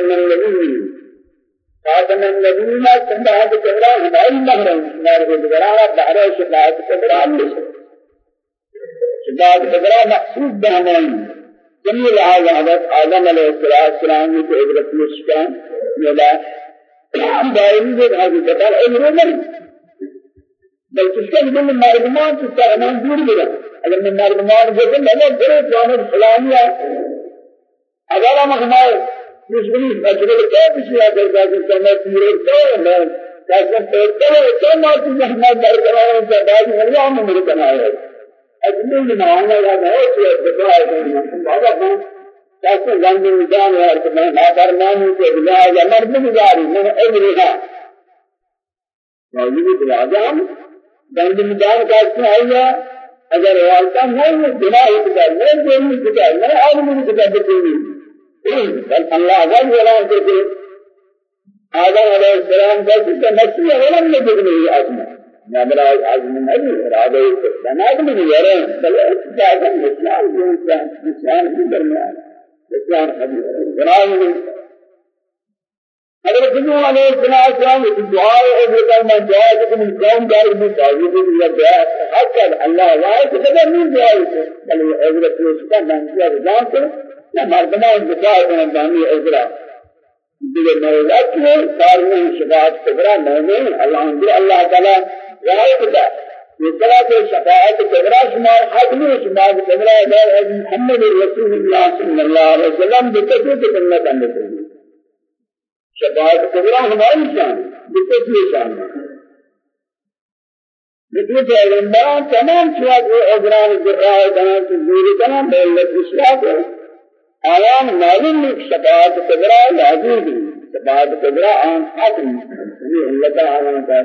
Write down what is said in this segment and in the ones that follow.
خاتم النبيين خاتم النبيين شفاعة كبرى هداي محرم نار بدرا بحر شفاعة كبرى شفاعة كبرى مقصود بهمان جميل هذا حضرت آدم. عليه السلام. کی عبرت مشکان. ملا دائمی دے حاضر بتا عمر بل بدل مردمان کی تغمان دور گیا اگر من جیسے میں نے بڑے جانب فلانیا اگر ہم ہمارے مشکلی مجبور کیا کسی آگر جاکر کرنا تیرے تو میں کیسے پیدا ہے تو ماتی محمد درگاہ سے بعد میں ہم میرے بنایا اجمل معانا یا ہے کہ بتا ہے بابا کیسے زندگی جان ہے کہ میں نافرمانی کے بلا یا مرد گزاری میں اجرها موجود العظام زندگی جان کا اس آیا اگر والتا نہیں بنا ہوتا ہے نہیں ہے نہیں عالم کی کتاب کی بل اللہ جل جلاله کے آدم علیہ السلام کا کہ نفسی علم میں دیکھنے آسمان نمرا عزم نہیں ارادے بناد میں یرے بل اجازت اسلام جو إنسان کے درمیان إسلام بناد میں حضرت نبی علیہ السلام کی دعا ہے کہ میں دعا کہ من قوم دار میں تعویذ یا دعا حق اللہ واحد قدر نہیں دعا بل حضرت اس کا کیا جان سے نہ مردمان دعا کرنا دانی حضرت دیگر مولا کے کاروں شفاعت کبرا نہیں اللہ اللہ تعالی رعایت دا وصلاة الشفاعة كبرى شمار حجم شمار كبرى دار محمد رسول الله صلى الله عليه وسلم بكثير تكلمة عن ذلك شفاعة كبرى ہماری شان. بكثير شان مثل پیغمبران تمام شواد و عذران جرائے دان تزور تمام بولت اشراق آیان معلوم شفاعت کبرى لازم بھی شفاعت کبرى آن حاکم یہ اللہ تعالی کا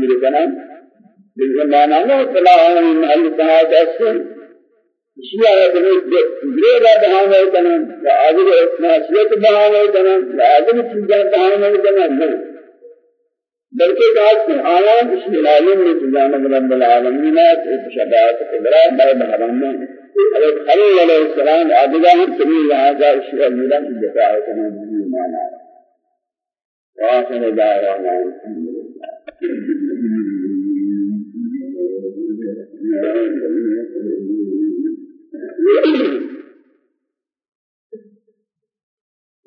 میرے کلام بالزمانة ما طلع من محل تهاد أسن شيئا غير بهانه كمان لازم ناسية بهانه كمان لازم چیزیں بهانه كمان بلکہ کہتے ہیں آیاں بسم اللہ میں تجانب رب العالمین شباعت قدرہ بر بحرم میں حضرت خلیل علیہ السلام عبدہ ہم سبی لہذا اشیاء میرا کی دفاع کرنے بھی مانا وآخر دعوانا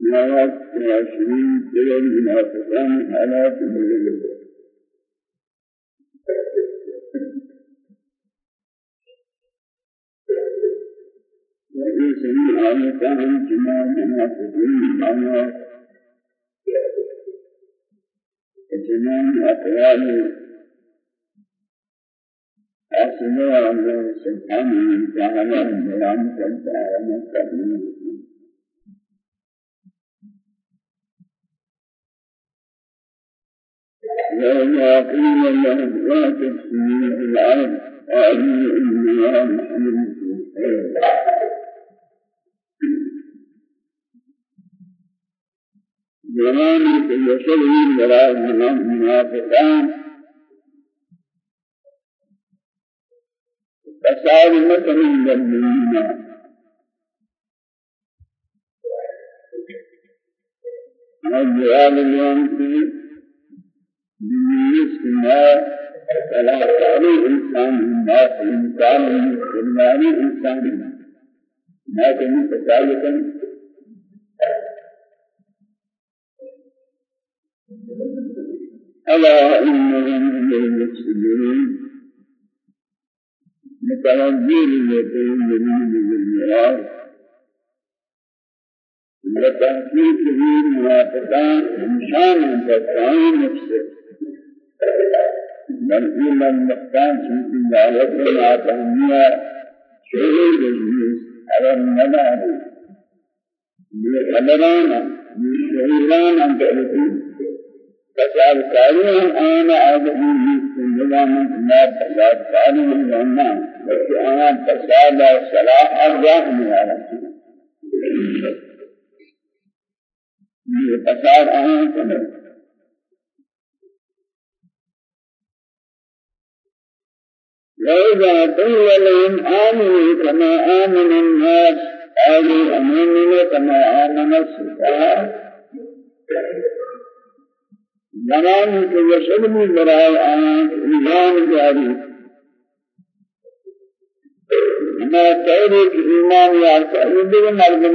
نهاد معاشرين دول منافقان حالات مجلدة وفي سبيل عامتهم كما منافقين معنا اجمام أقوال أسماء الله سبحانه وتعالى بيان كنت أعلم يوم أقيم لهم لا تفسدين في الأرض آمين إن الله محمد زمان يسوي مراد من المنافقان فصار مثل المؤمنين الجواب اليوم فيه بالنسبة فلا تعلي إنسان ما إنسان من إنسان ما كان تسالكا ألا إنهم للمفسدين متوجه للمؤمنين بالمراد لتحقيق به منافقان إنسان فتاين نفسه بل إلا المختان في ذلك ما تهمية شعور الجنس على النبات بخبران بشعوران أن تأتي فسأل كاريهم أنا أعلم نظام ما فساد كاريهم لنا بل أنا فساد صلاح أرجاء من العالم فساد أنا كذا وإذا قيل لهم آمنوا كما آمن الناس قالوا آمنا كما آمن السفهاء زمان کے یشد بھی برائے آن ایمان جاری. تیرے کی ایمان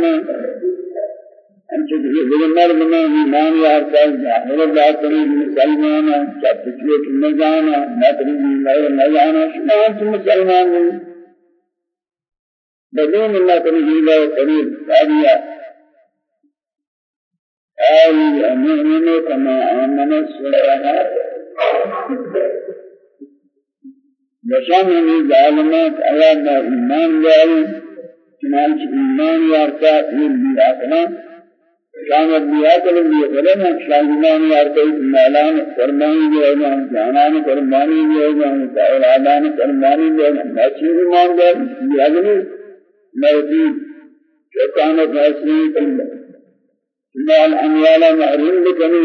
میں انچہ یہ مرد میں ایمان یارتا ہے ظاہر اللہ کریں مسلمان کیا پچھلے کی نہ جانا مطلبی میں نہ جانا شما انت مسلمان نہیں بدون اللہ کریں اللہ کریم قادیہ آل أمين كما آمن السلطات بشان من ظالمات على ما إيمان جاري چنانچہ ایمان یارتا یہ بیاتنا شان بیاتنا بیاتنا شان ایمان یارتا مالان فرمانی جائنا جانان فرمانی جائنا اولادان فرمانی جائنا بچی ایمان جائنا بیاتنا موتی شیطان فاسنی مال أموالا محروم بكني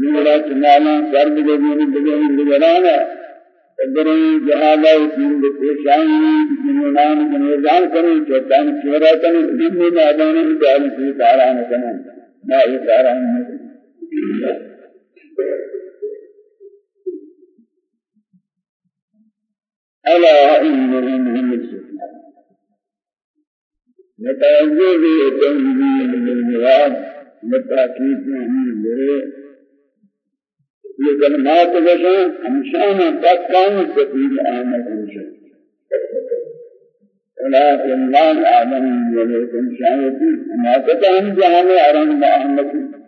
دورات مالا سر بجنين بجنين بجرانا قدرين جهالا وكين بكشاني جنونان جنوزان كني شيطان شورا كني جنين نادانا مجال في تاران كني ما هي تاران ألا إنهم هم السفهاء نتوجه بتنزيل بتأكيد نہیں لے یہ کلمات وجہ ہمشان تک کام سبیل آمد ہمشان ولكن الله أعلم ولكن شاهدي. ما تتهم جهنم أرم بأحمد.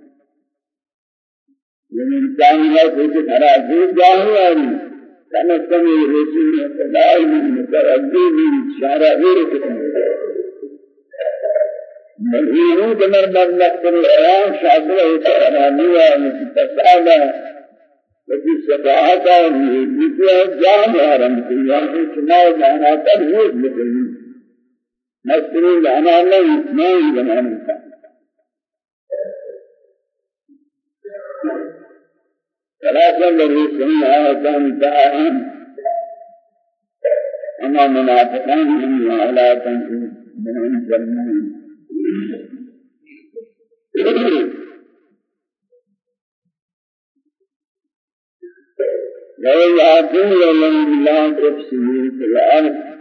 ومن كان لا على عزيز جاهل كان السمي رسول الله متردد شارع غير مدينه دمر مبلغ الإعلام شعبه تأمانية متسألة وفي سفاحة وفي جامعة رمضية في سماء جانا تبهيد مثل مذكور لنا لي ما يجمعنا ثلاثة للرسول هذا كان دعاء أما منافقان هم على تنسي من الجنة لو يعطون لهم الله تفسير في الأرض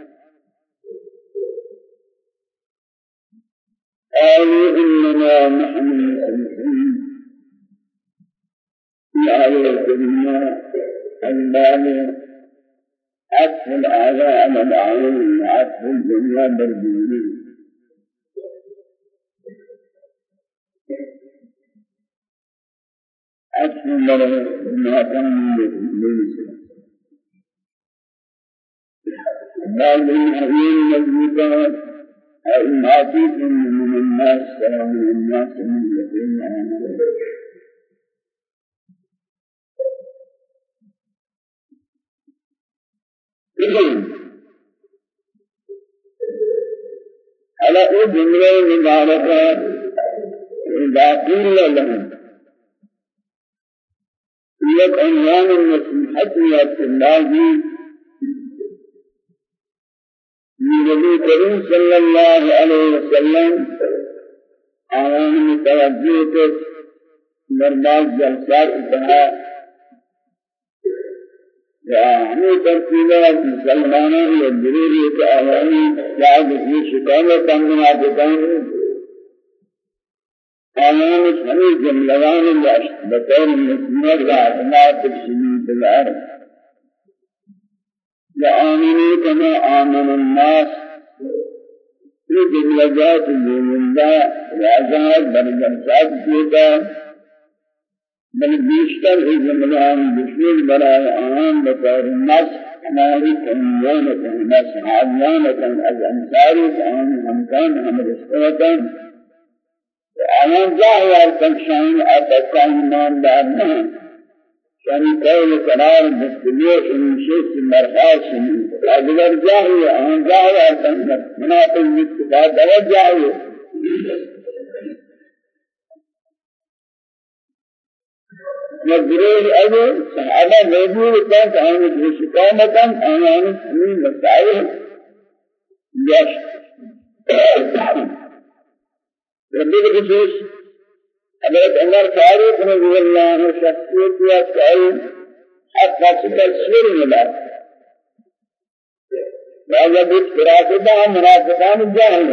قالوا إننا نحن المسلمين في آية الكريمة الله عطف الأعلى على العين عطف الدنيا بالدنيا أكمل ما كان ليس بعض الحين مجموعات أو معطيف من من الناس من الذين آمنوا على أي جملة مباركة إذا قيل لهم یک عنوان النصیحت یا تلاغی نبی کریم صلی اللہ علیہ وسلم آیان متوجہ کے مرباز جلسات اتحا ہمیں ترتیبہ مسلمانوں یہ ضروری کہ آیانی شاید اسی شکامہ تنگنا بتائیں۔ آیان ہمیں جملوان بطور مسلمت و اعتماد تفسیری بلار لآمنوا كما آمن الناس في جملجات الجملة وعزاد برجمسات كيدا بل بیشتر ای جملان بشیر برای آن بطور الناس ہماری کنیانتا ناس حالیانتا از انصاری آن همکان هم رسولتا آن جاہی آرکن شاہین آتا ایمان دارنا يعني قول قرار مستمر إن شيء مرخاص أقدر جاهي أن جاهي أن مناطق الاستفادة دوا جاهي مجرور أبو صحابة موجود كان كان بشكامة كان أنا من مسائل. جاش ربي الخصوص حضرت عمر فاروق رضی اللہ عنہ شخصیت یا کئی حق تصویر ملا راجہ بیت فراسدہ منافقان جاہل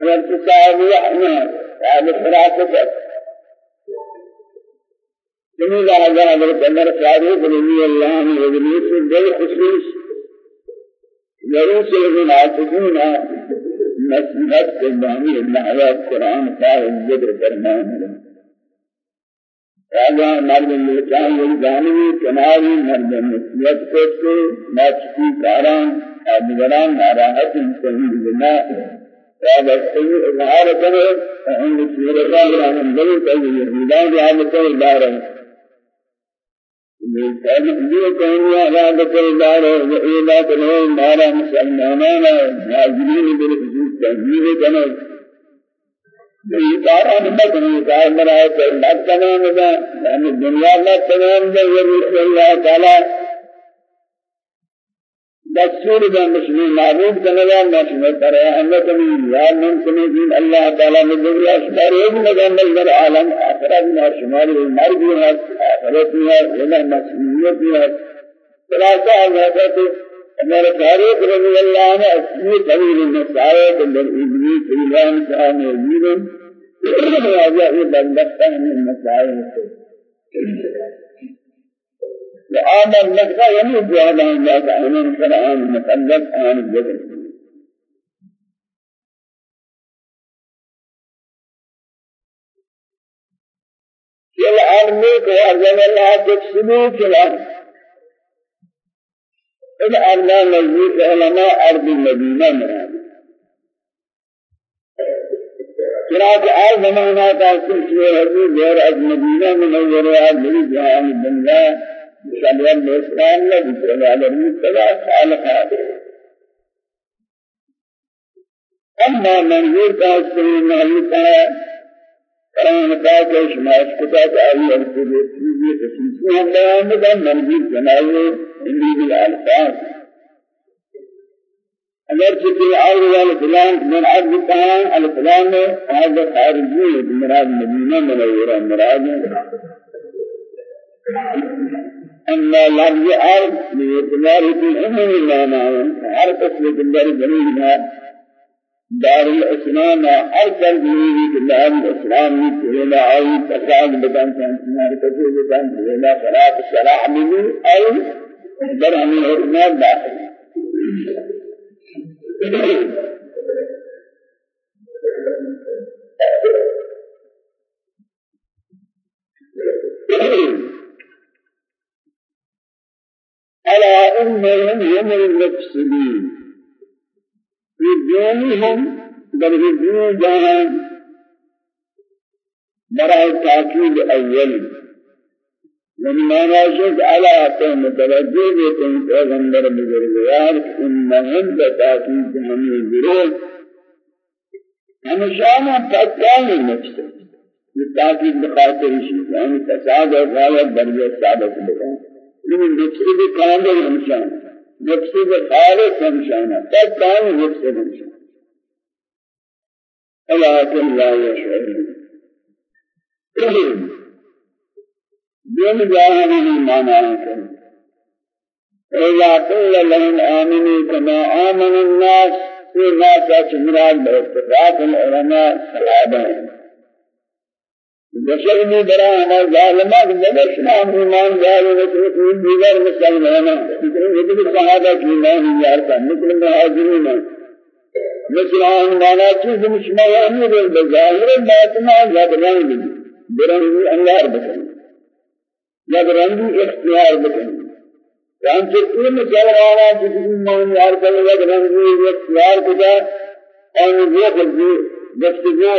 حضرت صاحب یحنا صاحب فراسدہ جميل هذا حضرت عمر فاروق رضي الله عنه وجميع بالخصوص يروس المنافقون نصیحت قربانی نحوات قرآن پاک ذکر فرمانے راجہ مرد ملکان یلزانی کناری مرد نصیحت کرتے ناچکی کاران آدگران ناراحت انسانی بنا راجہ سیئی اظہار کرے ان سورتان رحمن دل کئی یہودان رحمتہ اللہ رحمتہ یہ دار تحویل کرے یہ کارا نہ کرے کار مرائے کہ نہ تمام دا یعنی دنیا میں تمام دا یہ اللہ تعالی دستور دا مسلم معبود کنگا مسلم کرے ہمیں کمی یاد من کمی دین اللہ تعالی نے دنیا اشتار ایک مجمل در عالم آخرت میں شمال مرگ ہے آخرت ہے ولا مسلمیت ہے ثلاثہ حضرت ہمارے فاروق رضی اللہ عنہ اسی طویل مسائل در ابلیس ایمان شاہ موجود راجع بندہ من مسائل لآن اللحظة يموت بهذا الله تعالى من القرآن المقدس عن الذكر العالم وأعظم الله تكسبوك الأرض الأرض نزيد علماء أرض المدينة مراد چنانچہ آج زمانہ کا سلسلہ حضور غیر از مدینہ منورہ بڑی جہان بندہ مشابه الإسلام نبي على المتبع خالقها أما منظور كاسري مهلكها قرآن پاک شماش کتا تعالی ارسل چیزی خصوصی ہم بیان بکن منظور جنائے انگلیز الالفاظ اگر چکی آئی والفلان من عبد کہاں الفلان میں هذا خارجی مراد مدینہ منورہ مراد أما لفظ أرض باعتبار في الأمم المعنى هر قسم در جميلها دار الإسلام هر قسم دار الإسلام في أي فساد بدن سنسمار كتير بدن ولا صلاة الصلاح منه أي درهم الحرمات داخل Thank you. ألا إنهم هم المفسدين في دونهم در الدين جهان برای تاکید اولی لما ناشد على تو متوجہ دیتے ہیں پیغمبر بزرگوار انہم بتاکید ہمیں ضرور ہمیشہ ہم پتائی نفس یہ تاکید بخاطر اسی یعنی ثابت بتائیں نفسه كامل إنسان يقصد خالق همشانا قد كان يقصد همشانا ولكن لا يشعرون دين جاهل معنى ہے إذا قيل لهم آمنوا كما آمن الناس في ناس أجمران باتفاق العلماء صحابة بشر بھی بڑا ہمارا ظالمات بدشنا ایمان دار و دیگر مسلمان لیکن یہ صحابہ کی ایمان یار کا مثل مہاجرین مثل ان مانا چیز مشما یعنی بظاہر باطنا یادران برنگی انوار بکن یادرانگی اختیار بکن یان چکتی مسلمانا جس ایمان یار کا یادرانگی اختیار کجا اور یہ گفتگو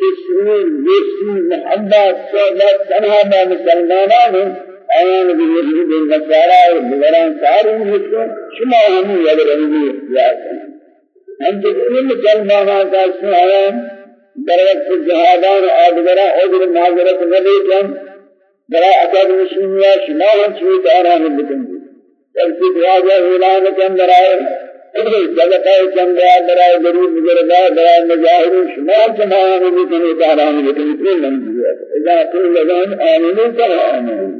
تسرين يسرين محبت صحبت تنها با مسلمانان آیان بیهود النصارى والبغران سارون مثل شما همي يدرنگي اختیار کنن ہم جتنی مسلمانان کا اسم آیان در وقت جهادان آدگرہ عذر معذرت نبی کن برا اکاد مسلمیہ شما ہم چویت آرام بکنگی ترسید واجہ اعلان کن برائے صدقہ چندہ برائے غریب مجربہ برائے مجاہد شمار تمام بھی کنے داران لیکن اتنے نہیں دیا اذا قل لهم آمنوا كما آمنوا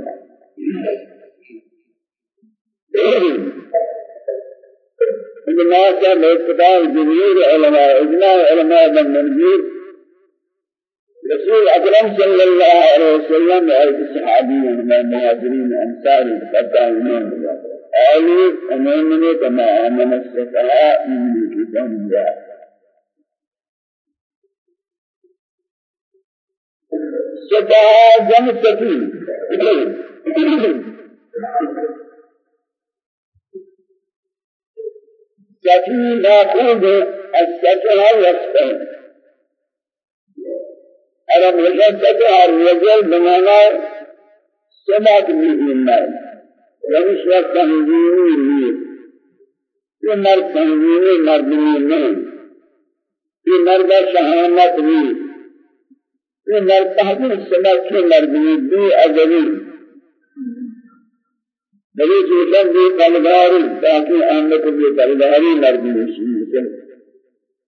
الناس باقتدار جمهور علماء اجماع علماء من منجور رسول اکرم صلی اللہ علیہ وسلم اور صحابی من المهاجرين انصار الفتاة من قالوا أمامنا كما آمن السفهاء من الكتاب سفهاء جمع سفين سفين مأخوذ السفهاء والسفهاء أنا من السفهاء الرجل بمعنى سمعت من المال یعنی شوق تنظیمی نیست یہ مرد تنظیمی مردمی نہیں یہ مرد شہامت نیست یہ مرد تحقیق سمت کی مردمی دی ازلی بلی چوشن دی قلباری تاکہ آمد بھی قلباری مردمی شیئے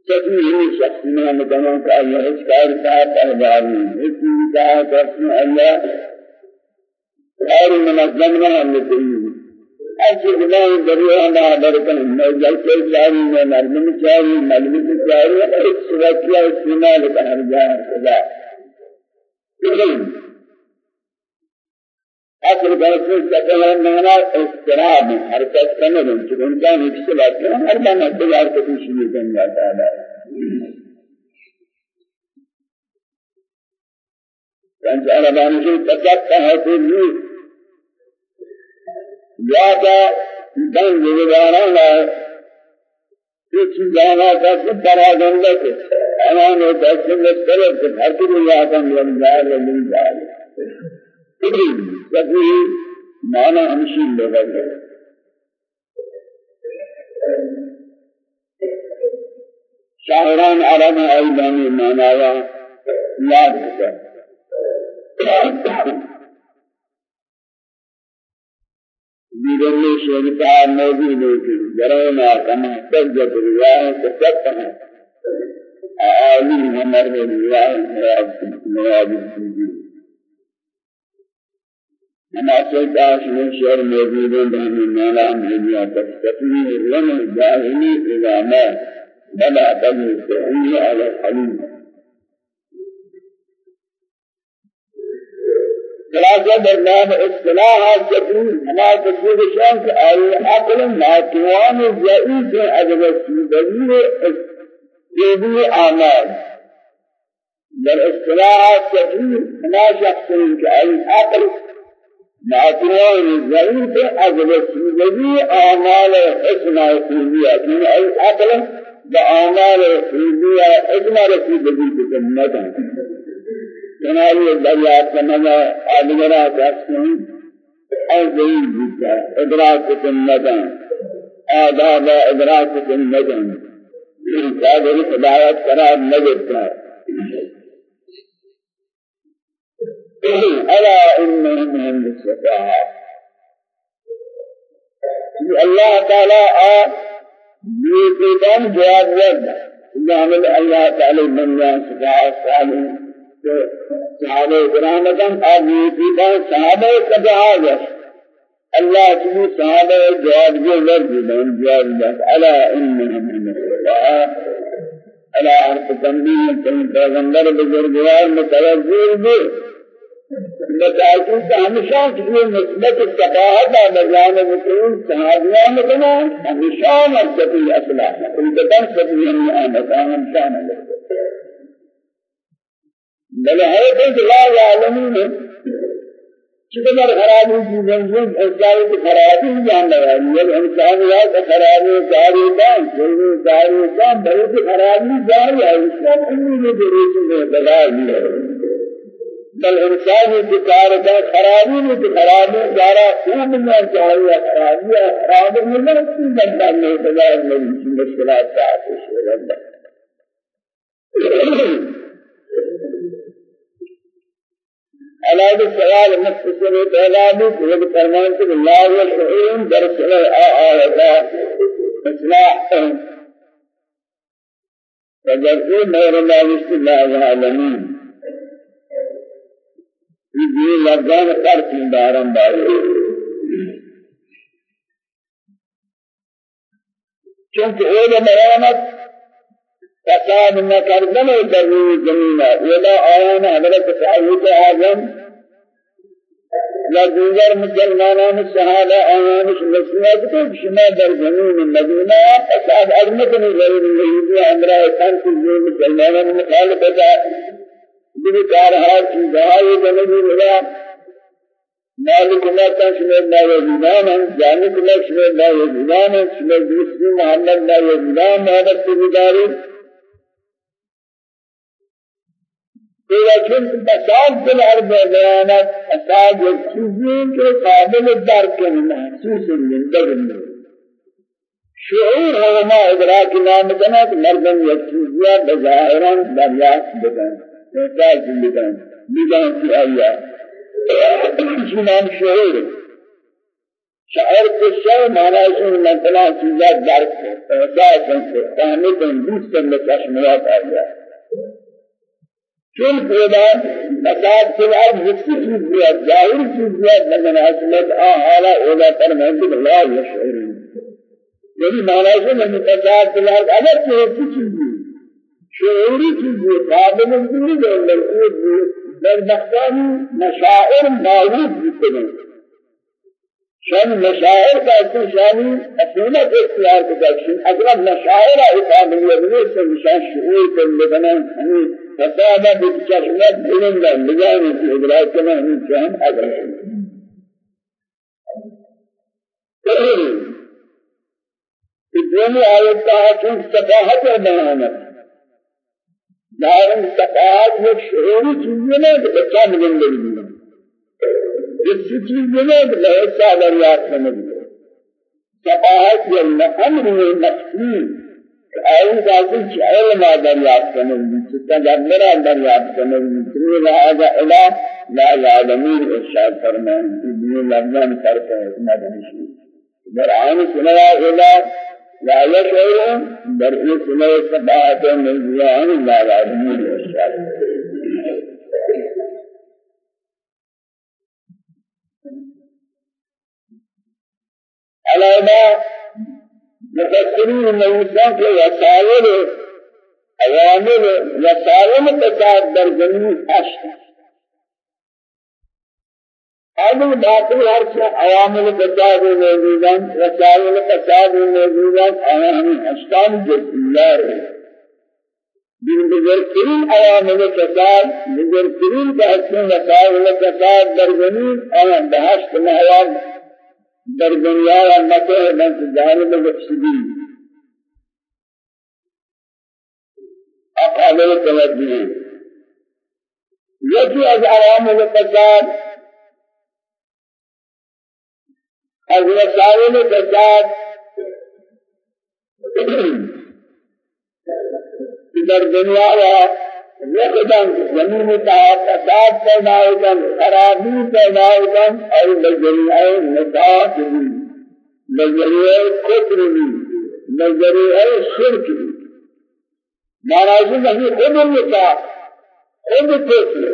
ہی شخص ہم تمام کا اللہ اس کار صاحب قلباری اس کی کہا کہ اللہ غير منظم نہ ہم ایسے بنائیں دریا نہ برکن. میں جل کے جاری میں مرمن چاری ملمن چاری ایک سوکیا استعمال کر جائے خدا اصل بحث سکلا مانا استراب حرکت کرنے دیں چکہ ان کا نفس بات کرنا ہر بنا اختیار کو شروع کر جاتا ہے فانت عربان سے تجتا ہے تو یا کا دن گزارا ہے کچھ جانا کا سب بڑا گندا کے أمان ہے دس میں کرے تو بھرتی نہیں آتا مل جائے مل جائے کبھی مانا ہمشی لوگا ہے شاعران عرب ایدانی ماناوا یاد کرتا دیگر شرکا موجود ہے جرانا کما سجد رواہ تسکتا ہے آلی ہمر رواہ مراد سنجی ہم آسلتا شنو شعر موجود ہے بہنی مولا مہدیہ تستقیل لنا جاہلی ما بلا تجل سعیل على الحلیم خلاصہ درمیان اصطلاح جبری ہما تجربہ شان کہ آئی عقل ناتوان ضعیف عجب سیدگی جیبی آمال در اصطلاح جبری ہما شخص کہ آئی عقل ناتوان ضعیف عجب سیدگی آمال حسن خوبیہ کہ آئی عقل بآمال خوبیہ حسن رسیدگی بجنت چنائی دریات سمجھا آدگرہ کسن اور ضعیف جیتا ادراک سنتاں آداب ادراک سنتاں قادر ہدایت قرار نجتا ألا إنهم هم السفاهة الله تعالى آ بيتان جواب ورد يعمل الله تعالى من يان سبحانه وتعالى صحابه کرام کن آ بيتان صحابه كجواب الله جل صحابه جواب جو ورد من جواب ألا إنهم من الله. ألا أرض تنبيه پیغمبر بزرگوار متوجه بھی متعجب ہمیشہ یہ نسبت الصفاحت مرجان المسلمين صحابیان میں کنا ہمیشہ مرتبی أصلا ان بدن سبی ہم آمد آمد شان بل ہے کہ لا يعلمون. چقدر خرابی چیزیں ہیں انسان کی خرابی جان لگا یہ انسان یا خرابی جاری کام کوئی جاری کام بہت خرابی جاری ہے اس کا امید ہے کہ بلا نہیں بل انسان کی کار کا خرابی نہیں تو خرابی جارا خوب نہ چاہیے خرابی خراب نہیں ہے بندہ نے بجائے نہیں مشکلات کا ہے علاج سوال پہلا بھی خود فرمان کہ اللہ والشعور در سر آآتا اصلاح فجرئي مير الله بسم الله العالمين. یہ لفظان فرق دارم بارے چونکہ اول مرامت فساد نکردن در روی زمین ولا آیان حضرت سعید اعظم و دیگر مسلمانان صحابه آیانش نصیحت کو شما در زمین مدینه فساد ارمت غیر یهودی امرا تن کی مسلمانان مخالفت دیگر کارها چیزهای زمین ولا مالك الله تشمل لا يزيدان جانب الله شمل لا يزيدان شمل بسم محمد لا يزيدان هذا التبداري لیکن بساط دل عرب بیانات أساس ایک چیزیں کہ قابل درک محسوس زندگی شعور ہما ادراک نام کنا کہ مردم یک چیزیا بظاہران دریافت بکن إحساس بکن بدان کی آیا نام شعور؟ شعر کو شعر مانا اسم منتنا چیزا درک إحساس فهمت دوست میں چشمیات آیا چون پیدا فساد کے بعد حصی چیز دیا ظاہر چیز دیا لیکن اصلت آ حالا اولا فرمائیں کہ لا یشعرون یعنی معنی سے میں فساد کے بعد اگر کوئی حصی چیز دی شعوری چیز دی قابل دوری دے مرکوز دی در بختانی مشاعر معروف بکنے شان مشاعر کا اصل شانی اصولت اختیار کرتا ہے اگر مشاعر اقاملیت میں سے نشان شعور کر لبنا ہمیں فسادا بچشمت بلندا کی ادراک کرنا ہمیں جان اگر دومی آیت کا چون صفاحت اور بیانت دارن صفاحت ایک شعوری چیزیں نہیں کہ بچہ ملن لگی اس چیزیں نہیں کہ لہسا دریات میں ملے صفاحت یہ أمر نفسی أي ذاتي علم دریافت کنن چتا جبرا دریافت کنن چنی لہذا الہ لا العالمین ارشاد فرمان دین لفظان فرق اتنا دنشی در عام سنیا الہ لا يشعرون در این سنیا سبعات نزیان لا العالمین ارشاد علامة مفسرین موسیٰ کے وسائل عوامل وسائل فساد در زمین اشت آدم باطل ہر سے عوامل فساد موجودان وسائل فساد موجودان آیان اشتان جسیار من بزرگترین عوامل فساد بزرگترین بحث وسائل فساد در زمین آیان بحث محوام در دنیا و مکه من جانب مفسدین. اقابل توجه یکی از عوامل فساد از وسائل فساد در دنیا و يقدم زمین کا فساد پیدا کن خرابی پیدا کن اور بجریعہ نساء نظریہ کفر بھی نظریہ شرک بھی۔ ناراضی نہیں خود نکاح خود کفر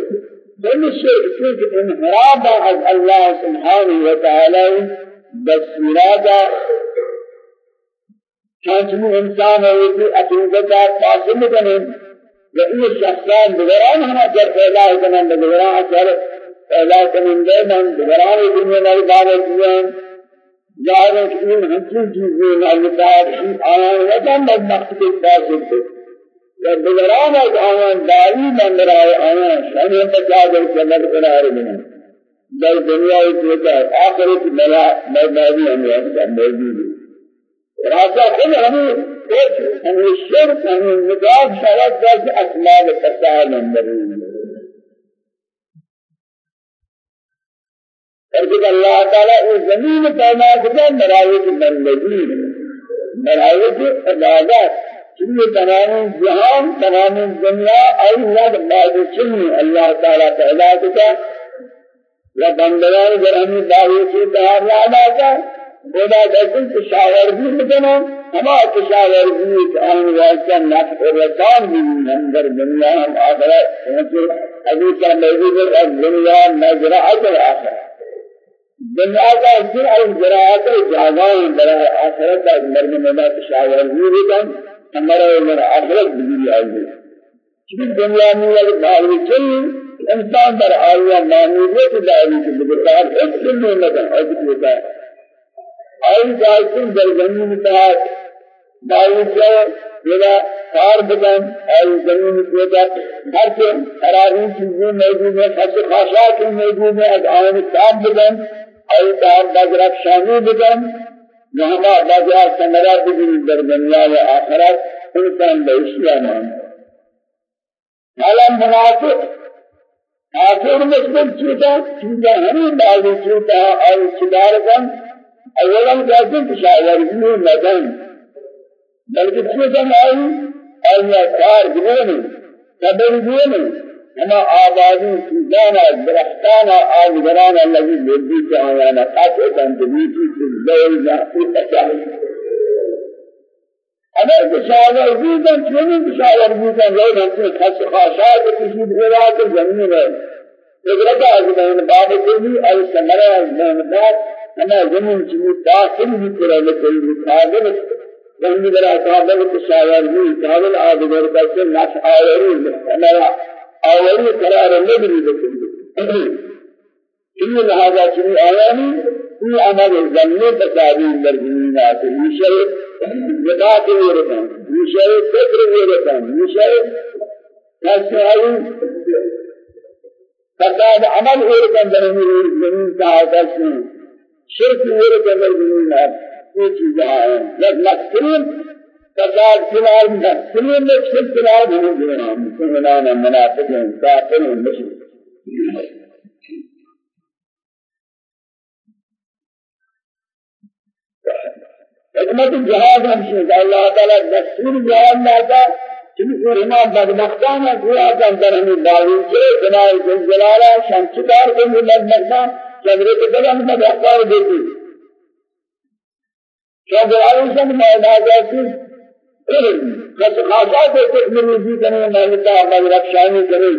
خود شرک کیونکہ انحراف از اللہ سبحانہ وتعالی بسیرادا چانچنی انسان ہے کہ عقیدت فاصل کریں لئن الشخصان بغران ہما جر پیدا کنن بغران جر پیدا کنن دے من بغران دنیا دین ظاہر ہے کہ ان ہنچی چیزیں معلومات آیان وجہ بدبخت کے فاصل سے یا بغران از آیان داری من برای شانی بچا دل جنت قرار بنا در دنیا ایک آخرت بلا مردادی ہمیں موجود ہے راجع خود ہمیں ہمیں شرک ہمیں نجات شاید جیسے اسمال فساد اندر اور کہ اللہ تعالیٰ اس زمین پیدا کرتا مرائے کی بندگی کی عبادت چنی تمام جہان تمام دنیا اللہ بعد چنی اللہ تعالیٰ پیدا کرتا یا بندگان جر ہمیں دعوی کی تحار یاد آتا خدا دستن تشاورزی بکنن ہما تشاورزی کہ آن واسطہ نفع رسان بھی اندر دنیا ہم آخرت چونکہ حدیث کا موجود ہے دنیا مزرعت الآخرت دنیا کا اثر اور زراعت جاگان برای آخرت از مرد مدى تشاورزی بکن ہمارا عمر آخرت بھی آئی چونکہ دنیا میں ایک دعوی چلی إنسان در آیا معمولیت دعوی کے بگرار ایک سننے لگا اور کچھ ہوتا ہے جائسن در زمین تحت باوجہ میرا کار بکن آئی زمین ہر کے حراری چیزیں موجود ہیں خرچ خاشات موجود ہیں از آئین کام بکن۔ آئی کار بازرک شانی بکن۔ نحما بازار سمرا بگن در دنیا و آخرت انسان بہشیا مان حالا منافق آخر مسلم چیتا چیزا ہمیں باوی چیتا اور چدار کن اولا کہتے ہیں شاورزی مدن بلکہ چیزن آئی آیا کار گرنے قبر گرنے أما آبادی چیزانا درختانا آزگرانا لگی لردی چاہیانا قطع تنتبیتی چیز دول جاہتی تچاہی اگر کشاورزی کن چونین کشاورزی کن لوگ ہمیں خس خاشات کشید غیرات زمین ہے اگر از بین باب کلی ای سمرہ از بین باب. أنا زمین چیزی داخل بھی کرے لکھئی مقابل زمین برا قابل تشاور بھی قابل آدگر کسے نفع آوری أنا آوری قرار نبری لکھئی إن لہذا چیزی آیانی این عمل زمین تقابل در زمین آتے میشہ نقاط ورکن میشہ فکر ورکن میشہ کسی آئی فساد عمل ورکن در زمین تحت شرک میرے کے اندر یہ چیزیں ہیں یک مقصرین فساد خلال مقصرین میں شرک خلال ہمیں دینا مسلمان منافق ہیں کافر ہیں مشرک حکمت جہاد ہمشہ کہ اللہ تعالیٰ دستور جہاد لاتا چونکہ علماء بدبختان ہے کہ آتا اندر ہمیں دعوی سے جلال جلالہ شمسکار کو ملت بدبختان چندرے کے بدن بہتر دیتی سن مولا جاتی بس خاصات جی کرنے مالکہ عمل رکشانی کرے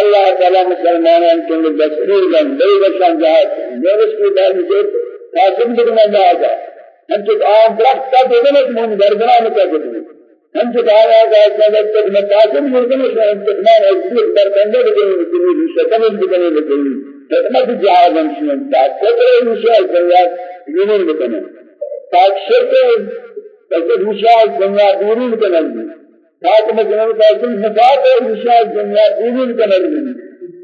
اللہ تعالی مسلمانان دستور بن بے بشان جہاد میرے کی دار سے قاسم بن ماجا ہم تو عام درخت کا دینے من گردنا کرتے ہم تو کہ اس میں تک میں قاسم مردن سے انتقال ہے در بندے کے لیے شکل بنے لگے حکمت جہاد ہمشین تا قدر انشاء دنیا دینین بکنن تاک شرک تاک انشاء دنیا دورین کنن تاک مجنون تاکن مفاد انشاء دنیا دورین کنن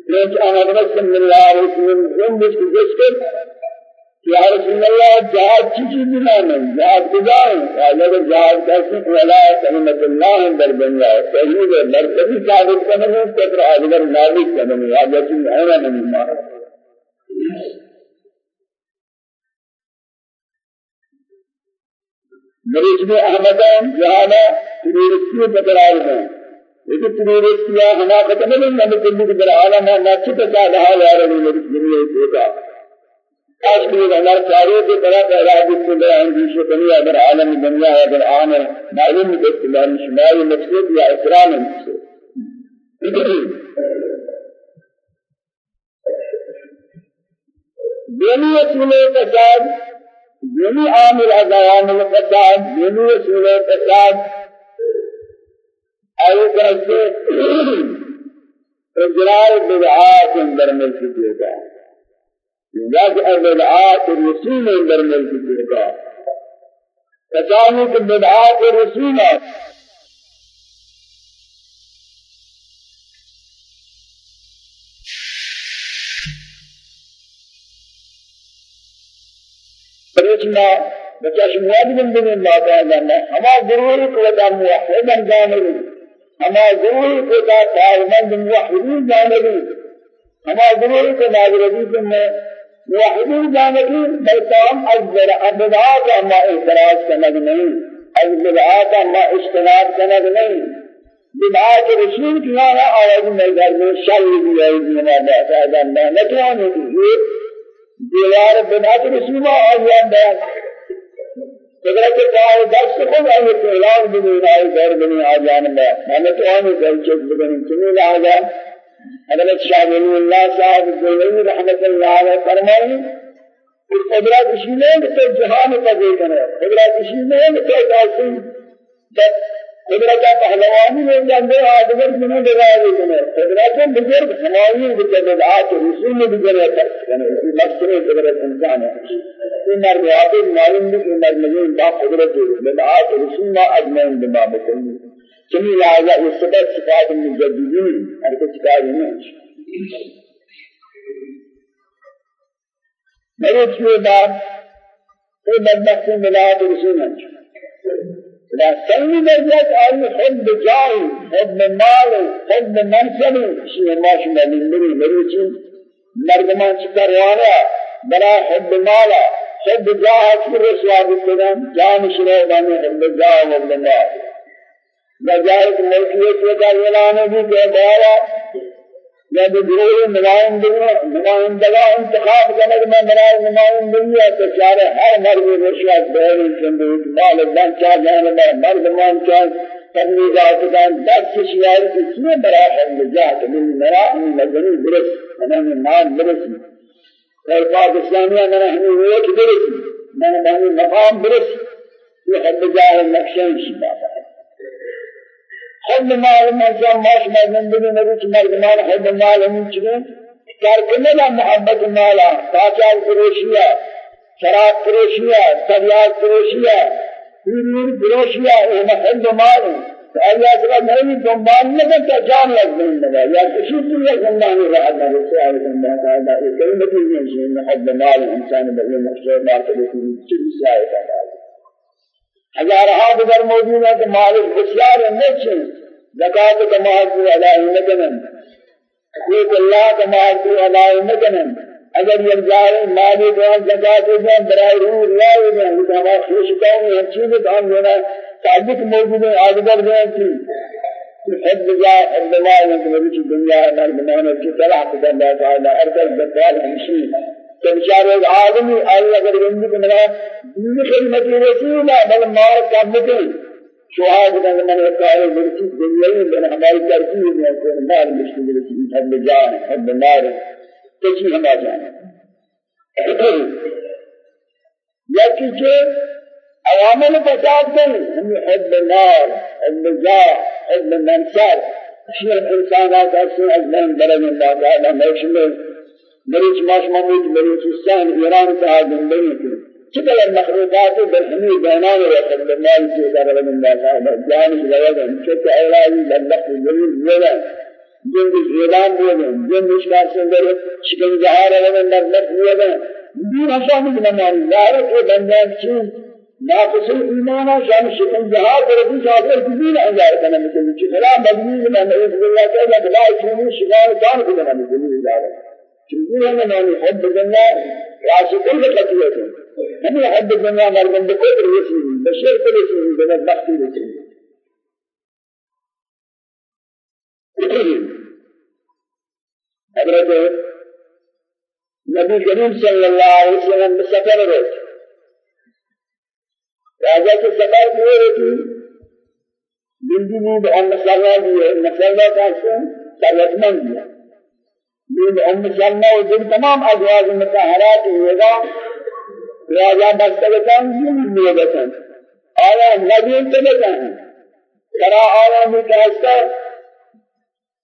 لیکن احمد رسول اللہ علیہ وسلم ان بس جس کے یا رسول اللہ جہاد چیزی نہیں جہاد گزاریں اگر جہاد کیسے ولا کلمت اللہ در دنیا تحریر مرکزی ثابت کرنے میں قدر اگر مالک کرنے یا جیسے ہے نہیں مارا مریض میں أحمدان جہانا تریرسی بدلائے ہیں لیکن تریرسی ہما ختم نہیں نہ کلی کے عالم ہے نہ چھپ کا لہا لا رہی میری دنیا دیکھا آج بھی ہمارے چاروں کی طرف ارادی کو بڑا اندیش بنی اگر عالم دنیا اگر عامر معلوم ہے کہ شمال مقصود یا اکرام دینی اصول فساد دینی عامل عوامل فساد دینی اصول فساد آئے کیسے اجرار بدعات اندر ملک ہے يجعل بدعات الرسول در ملک کا کسانی بدعات الرسول فرشنا بچاش مواد بن بن ما كان ہما ضروری کو دا موحد جانری ہما ضروری کو دا تعلمند موحدین جانری ہما ضروری کو ناظرین میں موحدین جانتی بلکام از بدعات اما اعتراض کنگ نہیں از بدعات اما اجتناب کنگ نہیں بدعات رسول کی آنا آواز میں گھر میں شر بھی آئی دینا دیوار بدعات رسول آئیان بیان حضرت قائل دست خود آئیے کہ اعلان بدون آئی گھر بنی آجان میں میں نتوانی گھر چک بکنی چنین آجان حضرت شاہ ولی اللہ صاحب دولوی رحمت اللہ علیہ فرمائیں کہ قدرت اسی میں کہ جہان کا دیکھنا ہے قدرت اسی میں کہ کافی قدرت پہلوانی میں جاندے آدگر جنہوں دیکھنا ہے قدرت بزرگ ہماری بجدعات رسول میں بجرے کرنے اسی مقصد قدرت انسان ہے مرد عابد معلوم بھی مرد مجھول با قدرت بدعات رسول ما اجمعین بما بکنی چمی لہذا یہ صفت صفات المجددین ہر کچھ کاری نہیں میرے چھوئے بعد کوئی بدبخت ملاد رسول نہیں لا سنی درجات آئی حب جائی حب مال حب منصب شیئے ماشی ملین مری مری چی مردمان چکروانا بلا حب مالا. حب جاہ کی رسوا بکرم جان شروع بانے حب جاہ حب مال بجائے ملکیت کے اعلان بھی کہ بارا یا دوسرے نمائندگی نمائندگا انتخاب کرنے میں بنائے نمائندگی ہے تو چارے ہر مرد رشوت بہری چندو مال دن چاہ جانے میں مرد مان چاہ کرنی جاتے ہیں دس من برس أنا مان برس. اور میں برس میں مقام برس. یہ جاہ شباب حد مال مجمع ماش مزندگی نبی چ مردمان ہم چنے کار کرنے لا محبت مالا تاچار فروشیا شراب فروشیا سریات فروشیا پیر فروشیا وہ حد مال اللہ تعالی نہیں دنبال نہ کرتا جان لگ نہیں لگا یا کسی یہ زندہ نہیں رہا اللہ رسول اللہ تعالی یہ کلمہ نہیں ہے حد مال انسان بغیر مقصود مال کو چیز سے آئے ہزارہ دیگر موجود ہے کہ مالک بسیار نہیں زکات کمال کو ادا نہ کرن حقوق اللہ کمال کو ادا نہ کرن اگر یہ جائے مالی کو زکات دے برائے روح اللہ دے ہمارا خوش قوم ہے چیز کام دینا ثابت موجود ہے آدگر دے کی حب جاء حب الله من الدنيا نار بنانا في طلع الله تعالى أرجل بطال همشي كمشار العالم الله أجر عندك من دين خدمة رسول بل ما كمتين شهاد من من يقال مرسي دنيا من ہماری ترکیب میں سے مال مشکل کی حد جان حد نار تجھی ہم جان یا کہ عوامل فساد کن ہم حد نار حد جاه حد منصر. شيء الإنسانات أصلا أجمعين درجة الله تعالى مشمل. مريج ماش مميز مريج السان إيران تعالى من بينه كتل المخلوقات بالحمي بينان وقد المال في دار من تعالى جان جواب شك أولاد للق الجميل ولا جن إعلان ولا جن مشكل سندر شكل جهار ولا للق ولا دين هشام من مان ظاهر کے بندان چیز ناقص ایمان شان شکل جہاد ربی شاطر دین ہزار کرنا مجھے چلا مجنون میں نے اللہ تعالی بلا چنو شغال جان کو بنا مجھے چیزیں ہمیں نانی حب دنیا راشدین کے قطعیت ہمیں حد دنیا مردم بقدر رسول بشر کو رسول بلد بختی رسول حضرت نبی کریم صلی اللہ علیہ وسلم بسفر رہے راجہ کے سفر ہوئے رہتی بندی نیند ام سلمہ دیئے مسلمہ کہتے ہیں سرطمن دیا۔ نیند ام سلمہ و جن تمام ازواج متحرات ہوئے گا راجہ بستگتان نیند نیدتان آیا نبی انتبتان ترا آیا مکہستا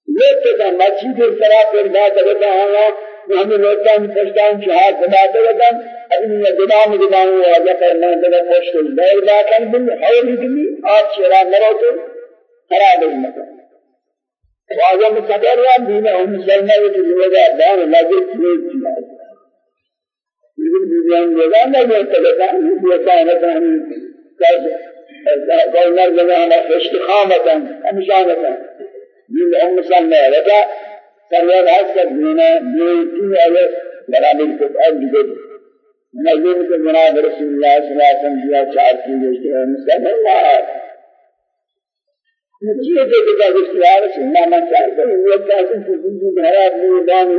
لیتے مسجد سرا پر بات کرتا ہوں ہمیں لوٹا میں پشتان شہاد بات کرتا ابن الدمام دمام وجه فرمان بلا پشت البير لا كان من حول دمي آج شرا مرو خراب المكان وهذا مصدر يا دين هم مسلمان في الوضع دار لا يجوز يقول بيان جزا ما يتلقى يتلقى نتاني قول نرجع على استقامة مشانة من أم مسلمان. لذا سرور هذا دينا دين على برابر القرآن بجد نزول کے جناب رسول اللہ صلی اللہ علیہ وسلم دیا چار چیزیں ہیں مسلمان اللہ نتیجے کے کہ کی آرس اللہ میں چاہتا ہوں یہ چاہتا ہوں کہ زندگی بھرات میں دانی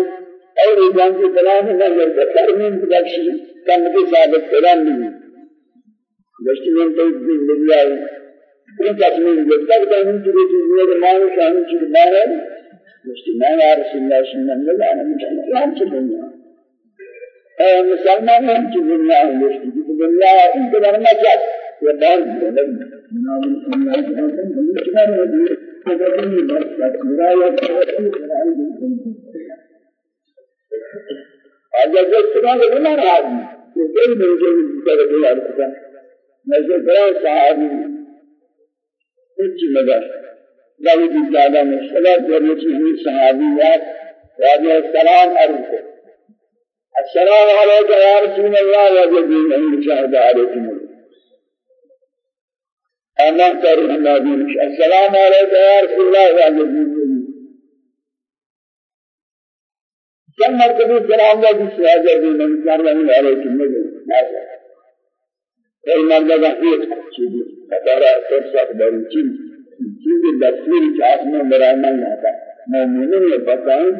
اور جان کی کلام نظر کا ترمیم بخشی کم کے ثابت کران نہیں گشتی میں تو زندگی آئی ان تصمیم جب تک ہم کی چیزیں مان شان کی مانے گشتی میں یا رسول مسلمان ہم کی دنیا ہے گشتی کی دنیا ان کے بارے میں کیا یہ بات ہے جناب اللہ تعالی نے کہا ہے کہ بدنی بات کا رایا ہے آج جو سنا ہے نہ رہا ہے دل میں جو کر دیا ہے نظر بڑا صاحب کچھ لگا داؤد زیادہ مشکلہ جو مجھے ہی صحابیات راجہ سلام عرض السلام علیکم یا رسول اللہ و جبین ان شاء الله علیکم يا جبريل كم مرتبة سلام الله بسيادة من كرم عليك النبي کئی مرتبہ ایک چیز بطارہ فرصت بری چیز چیز دستوری چاہت میں برائمان ناتا مومنین یہ بتائیں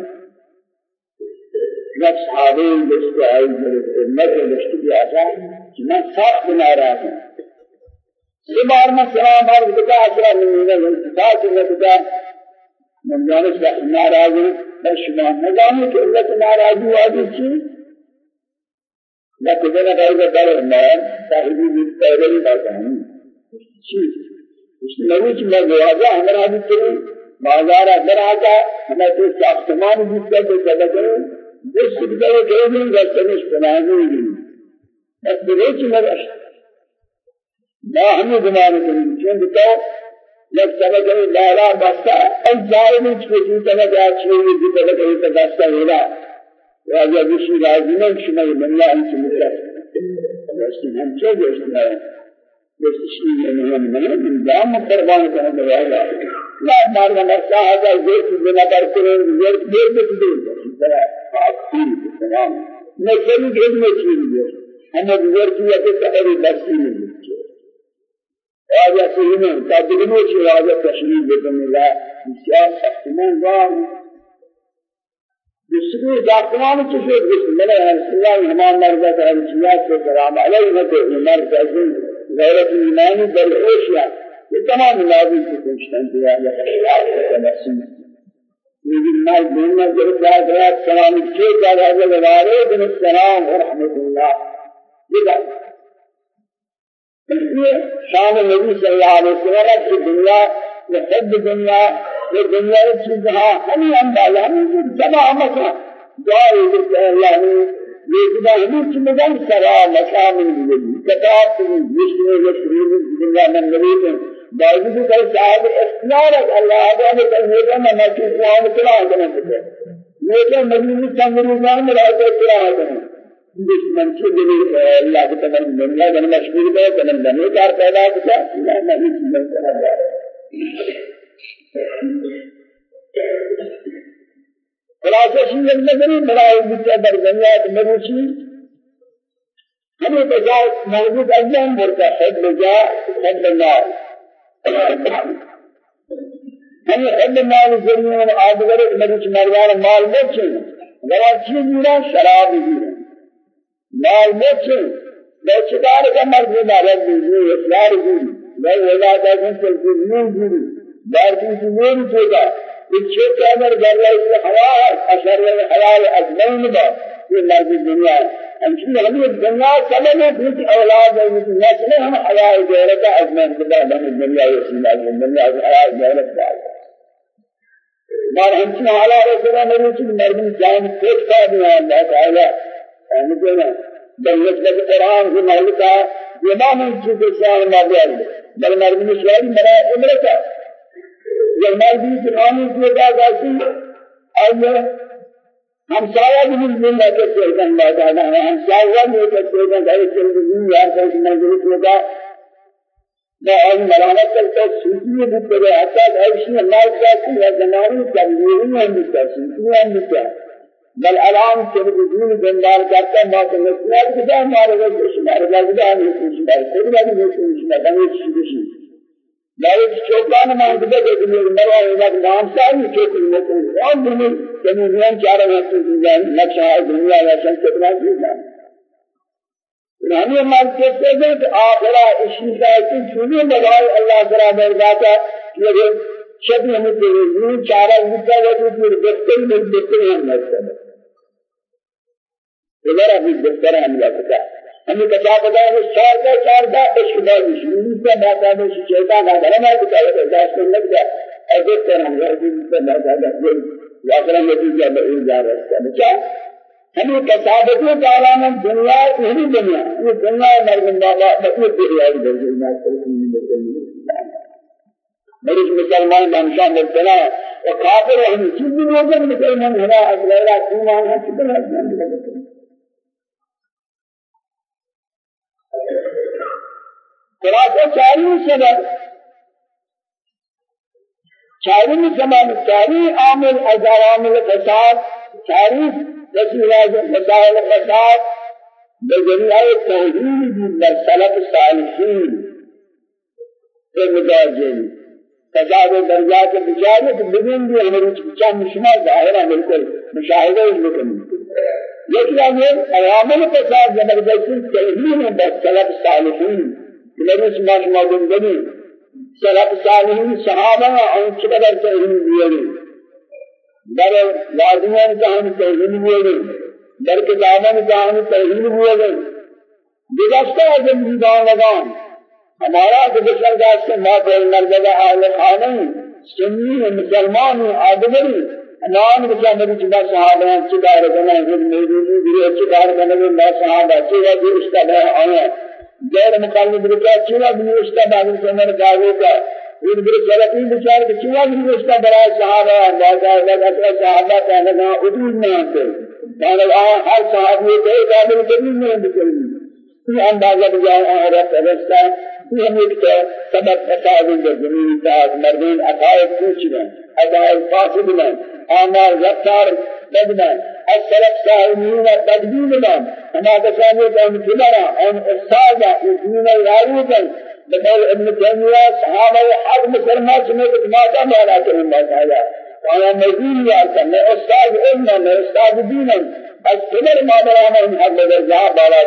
نفس حاضر دست آئی جلد امت دست کی آسا کہ میں سخت ناراض ہوں بار میں سلام عرض بتا اثر من الانتفاع سے بتا من جانب سے ناراض ہے شما نظام کہ اللہ ناراضی واجب چیز۔ لكن أنا قاعد أقول ما صاحبي من تغير ما كان شيء مش نويش ما جوازا همرا بيتري بازار أندر آجا ہمیں تو ساختمان جس کا جگہ کرے۔ جس سبزہ کے دیں گستنش بنانے گی بس بریچ مرش باہمی گناہ کریں چون تو لگ سبا جمی لالا بستا از جائے میں چھوٹی طلب یا چھوٹی دی طلب ہے تو بستا ہوگا راجہ بشی راجمن شما بنلا ان سے مطلب رسول ہم چو گوشت نہ بسشی یعنی ہم نے نظام قربان کرنے کا ہے لا مار نہ سا ہے یہ بنا کر کریں یہ یہ بھی دے آپ کی تمام نہ چلی گئی میں چیز ہمیں گزر کیا کہ راجع سيمن تدريبه شيء راجع تشريف بدم لا بسیار سختمان وار دوسری داخلان چه شد بسم الله رسول الله امام مرزا در جیات و سلام علیه و مرزا جن غیرت ایمانی در اوشیا یہ تمام لازم کی پوچھتن دیا یا تمسن لیکن مال دین میں جب یاد رہا سلام کے جا رہا ہے لوارے بن السلام ورحمۃ اللہ یہ یہ شان نبی صلی اللہ علیہ وسلم کی دنیا وحب دنیا یہ دنیا کی چیزاں ہمیں اندازہ نہیں جمع مثلا دعائے کہ اللہ نے یہ خدا ہمیں چمدان سرا مقام ملی کتاب کی جسم میں شروع دنیا میں نبی نے باوجود کہ صاحب اختیار اللہ نے کہا میں نہ کہ قرآن کلا کرنا ہے یہ کہ نبی نے سنگریزان میں کرنا جس منشی دلی اللہ کے تمام دنیا میں مشغول ہے کہ نبی کار پیدا کیا اللہ نے اس میں کہا خلاصہ شیئر نظری بڑائی بچہ در دنیات مروشی ہمیں بجائے موجود اجام برکا خد بجا خد بنار ہمیں خد مال ذریعہ آدھگر مروش مروان مال بچیں ورا چیز میرا شراب میرا مال مچن لچدار کا مرد مارد بھی اسرار بھی میں ولا دا کن چل کے نور بھی دار کی نور ہوگا یہ کامر گھر ہے حلال اشر حلال اجمعین با یہ مرد دنیا ہمشی ہمیں دنیا چلے میں أولاد ہے کہ نسل ہم حلال غیرت اجمعین خدا ہم دنیا یہ سنا دنیا حلال غیرت دا مار حلال اللہ نے مرد جان پیٹ کا دیا ہمیں بالنسبة للقرآن في مولكا وما من شيء الشيء ما بيعمل بل مرد مشواري مرا عمرك یہ مرد زمانے کی ادا کرتی اور ہم سایہ بھی کہ سیدن اللہ تعالیٰ ہے ہم سایہ بھی کہ سیدن گھر چل رہی یار کہ مجلس ہوگا میں اور ملامت کرتا سوچیے بھی کرے آتا ہے کی ہے زمانے کا بھی کر بل الان کے بدون بندار کرتا ما کو نسیار کدا مارے گا شمار گا کدا ہم کو شمار کو کدا ہم کو شمار گا یہ چیز ہے لائٹ چوکان مان کدا کہ میرے مروا ہے نام ساری چوک میں کو اور دنیا دنیا چار ہے تو دنیا نقشہ دنیا ہے سن کتنا دنیا ہمیں مان کے سے کہ آخرا اسی کا کہ چھوڑے لگائے اللہ تعالی برکات یہ شبه متوجه چارہ متوجه پھر بہتر میں بہتر ہم نہ اگر ابھی بہتر ہم لا سکا ہمیں کہا بتا ہے چار کا چار کا اشبا شروع سے بات ہے شیطان کا گھر میں بتا ہے داس کو لگ گیا اور بہتر ہم گھر کی سے بات ہے یا کریں نتیجہ میں جا رہا ہے کیا ہمیں کسابتوں کارانا دنیا یہی دنیا یہ دنیا مرگندہ بطور دنیا کی دنیا ہے مریض مسلمان بانشان مبتلا و کافر ہم چیز بھی روزن مسلمان ہوا از لیلہ ایمان ہے کتنا اجمان خلاصہ چاری سبب چاری سبب چاری عامل از عوامل فساد۔ چاری رسول مسائل فساد۔ بجریعہ توحید در سلف صالحین۔ سے مجاجین تجاوز درجات بجانب بدون بھی ہماری چاہ مشما ظاہرہ بالکل مشاہدہ ہی لکن لیکن یہ عوامل کے ساتھ زبردستی تحریم ہے بس سلف صالحین۔ نبی شما شما گندگی سلف صالحین صحابہ ان چقدر تحریم دیئے در واضحان جہاں تحریم دیئے در کتابان جہاں تحریم دیئے گزشتہ زندگان لگان ہمارا گزشتہ کا سے ما بول مرزا اہل خانہ سنی مسلمان آدمی نام بچا میری جدا صحابہ چدار بنا ہے میری میری چدار بنا ہے میں صحابہ چدا بھی اس کا بنا آیا غیر مقلد بچا چدا بھی اس کا بنا ہے میں گاوے کا ان بر سلفی بچار بھی اس کا بنا صحابہ اللہ تعالی کا صحابہ کا نام حدود میں ہے قال ہر صحابی کو قابل کرنے میں بچے یہ اندازہ بجائے اور رستا يملك سبب فساد الجميع ذات مردين أقائد كوشنا أقائد فاسدنا آمال رفتار بدنا السلف سائمين تدبيرنا أما تسامي أن كبرا أن أستاذا يدين الغاريبا بقول ابن تيمية صحابة حق مسلمان سميت ماذا ما لا تقول الله تعالى وأنا مدين يا سمي أستاذ علما ما أستاذ دينا الكبر ما بلانا من حق درجة بالا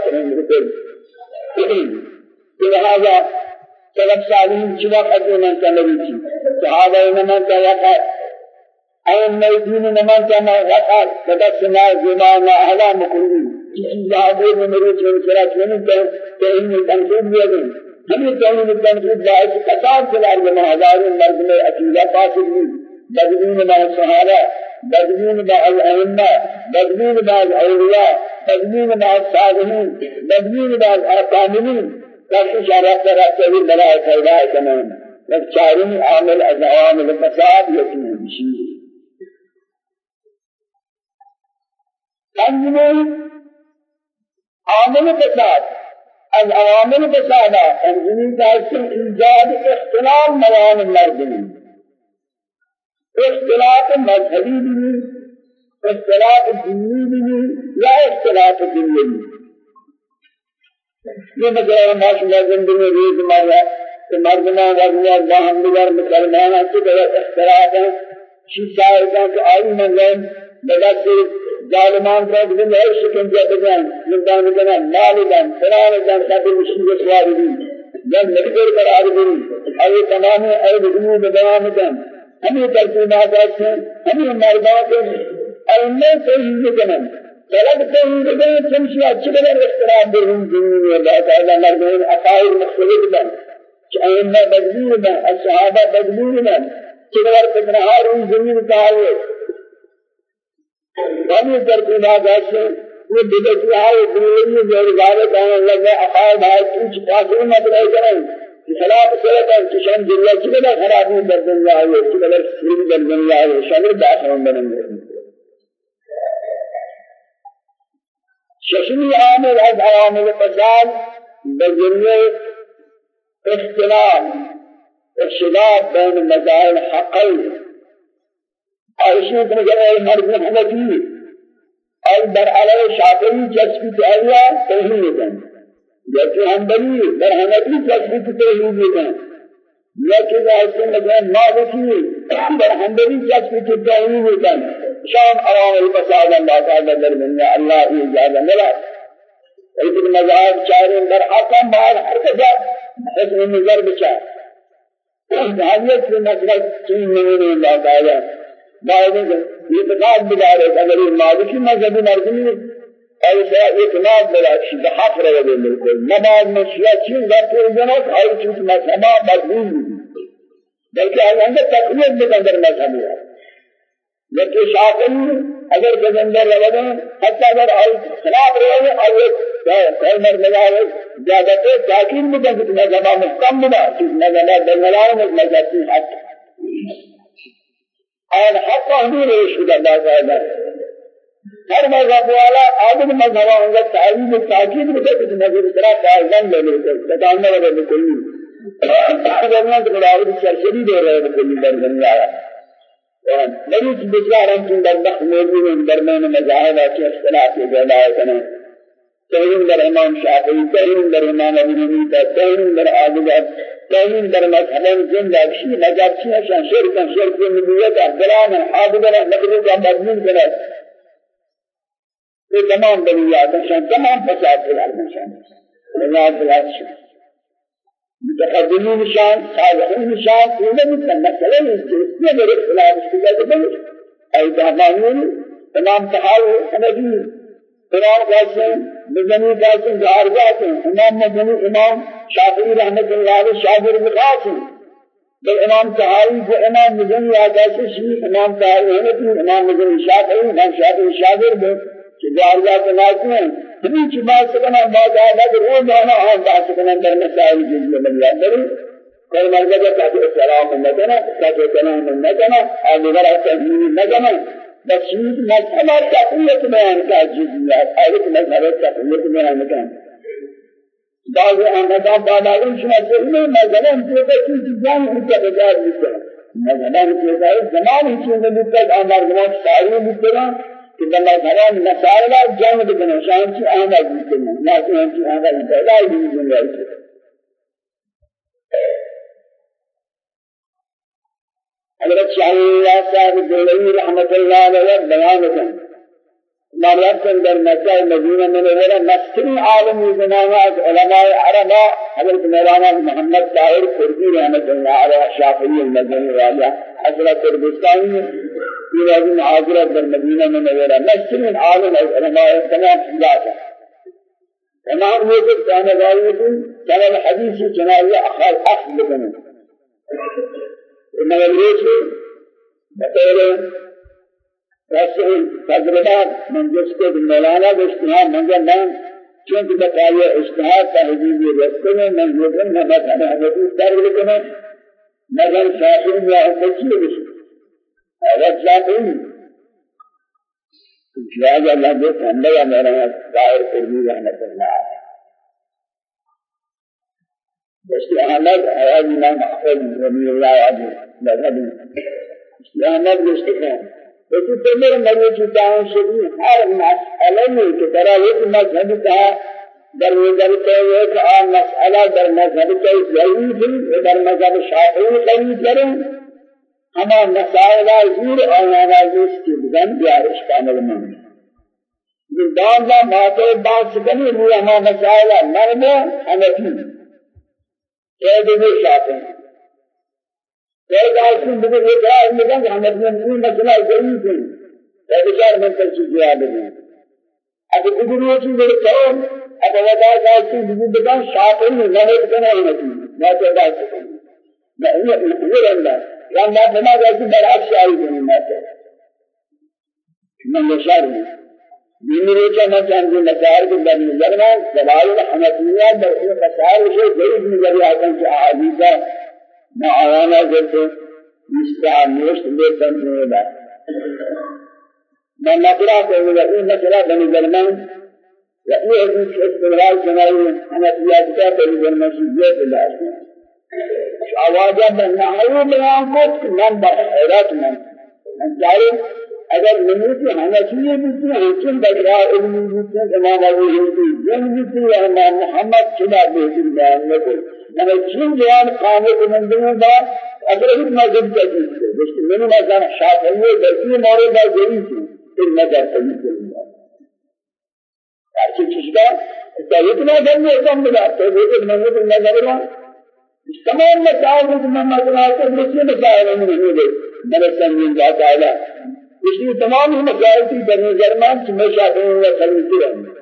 تقول لهذا سلف صالحين شباب أدونا كنبي صحابة من كان أين ميدين من كان وقال بدسنا زمان أهلا مكروه جابوا من مريض من سرات من كان كأن تنسوب يدين. هم كأن تنسوب جائز قصاب سلال جمع هزار مرد من أكيدا فاسد بدلين مع الصحابة. بدلين مع الأئمة. بدلين مع الأولياء. بدلين مع الصالحين. بدلين مع الأكاملين لكن شرط رأسه بلا فائدة تمام لكن عامل از عوامل الفساد يكون بشيء. أنجمي عامل الفساد. العوامل الفساد أنجمي تحسن إيجاد اختلاف موان المردين اختلاف مذهبي به اختلاف ديني به لا اختلاف دنيوي یہ مجھے ماش لازم دنیا ریز مارا کہ مردنا ورنیا باہم دیگر مسلمان کی طرح اختلاف ہیں۔ شیشائر کا کہ آئی منظر بدست ظالمان را بدن هر شکنجه بدن زندان بدن مال بدن فلان بدن سب مشکل سوار بدن جب مقدر قرار بدن اور تمام اور بدن بیان بدن ہمیں ترتیبات ہیں ہمیں مردوں کے اللہ سے ہی طلب زندگی چمشی اچھی بدر اختراع برہم زمین اللہ تعالیٰ مردین اقائر مختلف بن کہ ائمہ بدلول بن الصحابہ بدلول بن چنور پتنہار ان زمین کہاوے وانی ترکنا جاشے یہ بدت آئے دنیلی زیر غالت آنے لگے اقائر بھائی توچ کافر مت کریں خلاف سلطة تشان دلالة كذا خراب من بدن الله وكذا سير بدن الله شامل داخل من بدن الله ششمی عامل از عوامل فساد بجنه اختلاف اختلاف بین مذاهب حقین عائشہ کو جب مرد حنفی اور بر علی شافعی جسمی تعالیٰ توحید ہے جبکہ حنبلی بر حنفی جسمی توحید ہے لیکن ایسے مثلا مالکی بر حنبلی جسمی توحید ہے شان عوام الفساد تعالی در دنیا اللہ کی اجازت ملا لیکن مذاہب چاروں در حکم بعد ہر جگہ حسن نظر بچا حالیت سے مسئلہ چین نمونے اللہ تعالی بعد اعتقاد بدارے اگر یہ مالکی مذہبی مردمی ایسا اعتماد بلا چیز حق رہے دے بالکل نماز میں شیعہ چیز ذات جنات ہر چیز مذہبہ مضمون بلکہ نے تقویت بکندر مذہبی ہے لیکن شافعی اگر بزندر لگے حتی اگر خلاف رہے آئی کوئی مرمزہ ہے زیادہ تو تاکید بھی کہ مذہبہ محکم بنا کہ مذہبہ دلملاؤں میں مذہبی حق اور حق حضور رشد اللہ تعالی ہر مذہب والا عادل مذہبہ ہوں گا تعلیم تاکید بھی کہ مذہب طرح فائزن لے لے کر بتانے والے کلی ضرورت مراود سرسری دے رہے ہیں کلی در دنیا مریض بچارن چون در موجود مذاهب اچھی اختلاف کرنے تہین در امام شافعی تہین در امام ابو حنیفہ در آدگر تہین در مذہب زندہ کشی مذہب چی شان شرک شرک نبوت لقد کا مضمون یہ تمام بنیاد شان تمام فساد الأرض شان. بنیاد فی الأرض متقدمين شان صالحين شان كل من مثلا يستمر اختلاف الشيء أي دامين تمام تحاول. حنفي إمام قاسم مزني قاسم جارجات إمام مزني إمام شافعي رحمة الله عليه. شاگرد قاسم بل إمام تحاوی کو إمام مزنی آجاسی شی إمام تحاوی حنفی إمام مزنی شافعی امام شافعی شاگرد کہ جارجات ناسی ہیں کی بات سکنا بات آدھا روز آنا آن بات سکنا در مسائل جزیہ من یاد دری کوئی مرگا تاکہ اسلام من نکنا تاکہ کلام من نکنا آدھگر تحمیل نکنا بس چیز مذہبہ تقویت بیان کا جزیات آیت مذہبہ تقویت بیان کا بعض آمدان بادارین شما سرمی مذہبان کیتا چیز جان ہوتا بجار بیتا مذہبان کیتا زمان ہی چیز بیتا آمار زمان ساری بیتا کہ بندہ گھران مسائلہ جنگ بکنے شان کی آمد بکنے لیکن ہم کی آمد پیدا ہی نہیں دنیا کی حضرت شاہی اللہ صاحب دولئی رحمت اللہ علیہ بیان کریں مرات در مکہ مدینہ منورہ مستری عالمی زمانات علماء عربا حضرت مولانا محمد طاہر قربی رحمت اللہ علیہ شافعی المدنی والا حضرت قربستانی في هذه المعاصرة بالمدينة المنورة مستری عالم علماء تمام حجاتا تمام وجد كان ذلك كان الحديث جنائي أخال أخذ لكنا إنما الوجه بطيره رسول تجربات من جسد مولانا باجتهاد من جنان چونکہ بقایا اجتهاد تحدیدی رستے میں من یقین نہ بتا حدیث در لکنے مگر شاعر میں بچی بشی اور شاعر جواز اللہ دے سامنے یا میرا ظاہر قربی رحمت اللہ بس احمد حیاض امام احمد رضی اللہ عنہ مذہب احمد مستقام لیکن تمہارے مرنے کی جان شدی ہر مسئلہ میں کہ ترا ایک مذہب کا در نظر کے ایک اور مسئلہ در مذہب کے ضعیف ہے در مذہب شافعی قریب کریں ہما مسائل زور آیانا جس کی بدن بیارش کامل من من داندا ماتے بات سکنی روی ہما مسائل مرم حنفی قید بھی شاتے ہیں قید آسن بگر اقرار مدن حنفی من مسئلہ ضعیف ہے قید چار من تر چیز یاد ہے اب بگر یہ چیز کہو اب ودا جاتی بگر بدن شاتے ہیں یا ما بنا جاتی برعکس آئی کنی ما تو من بشار میں بیمری کا میں چاہتے مسائل کے در نظر میں دلائل حنفیہ در ان مسائل سے غریب نظر آتا کہ احادیث معاونہ کرتے مستعمل لے سمجھنے والا میں نقرا کروں گا یہ مسئلہ بنی درمان وإيه حديث استمرار جماعي حنفيات کا بنی درمان شیعہ بلاش آوازہ من نحوی بیان کو من بر حیرت من من جاری اگر نموتی حنفیه بیتی حکم بجرا علمی بیتی امام ابو حنفی جن بیتی امام محمد چلا بیتی بیان نکو من چین جوان قامت من دنوں با اگر ایک مذہب کا جیس ہے جس کہ منو مذہب شافعیه درسی مورد با جری تھی پھر نظر کلی کریں ہر چیز کا اتنا دن میں کم ملا تو وہ نظر نظر تمام مسائل کو میں کو دوسرے مسائل نہیں دے میرے سنگین ذات تعالی اس لیے تمام مسائل کی در میں ہمیشہ دوں گا خلیفہ رہنا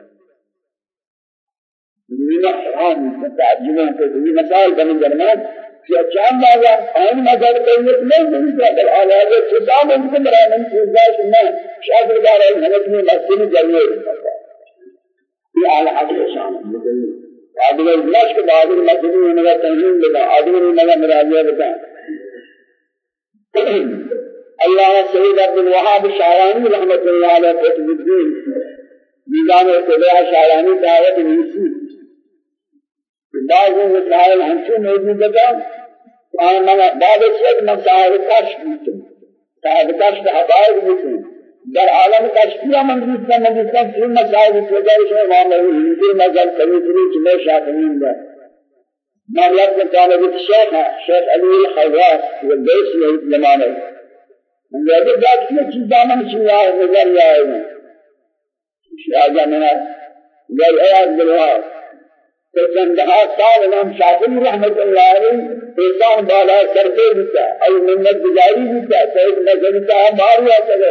من حرام ترجمہ کو یہ مسائل بن درمیان کہ چاند آیا آن نظر کرنے نہیں نہیں کہ بل علاوہ خطاب ان کو مرا نہیں چیز ہے شاگردار حضرت میں مسجد جلوے یہ اعلی حضرت شان آدمی الناس کے بعد میں نگا تنظیم لگا آدمی نے مراجعہ بتا اللہ سید عبد الوهاب شاعرانی رحمت اللہ علیہ قطب الدین. میزان اطلاع شاعرانی دعوت نیسی بعض مسائل ہمشو موجود ہے بعد ایک مسائل کشف صاحب کشف حقائق بھی در عالم کشفیہ منجوز کا منجوز کا ان مسائل کی وجہ سے امام ابو حنیفہ مذہب کبھی کبھی چلے شافعیین کا معاملات میں طالب الشيخ شیخ علی الخواس والدیس یہ زمانے من یہ بات کی چیزاں من چیزاں نظر آئے ہیں شاہ میں غیر ایاز بالواس چندها سال امام شافعی رحمت اللہ علیہ انسان بالا کرتے بتا ای منت گزاری بتا سید نظر تا ماریا کرے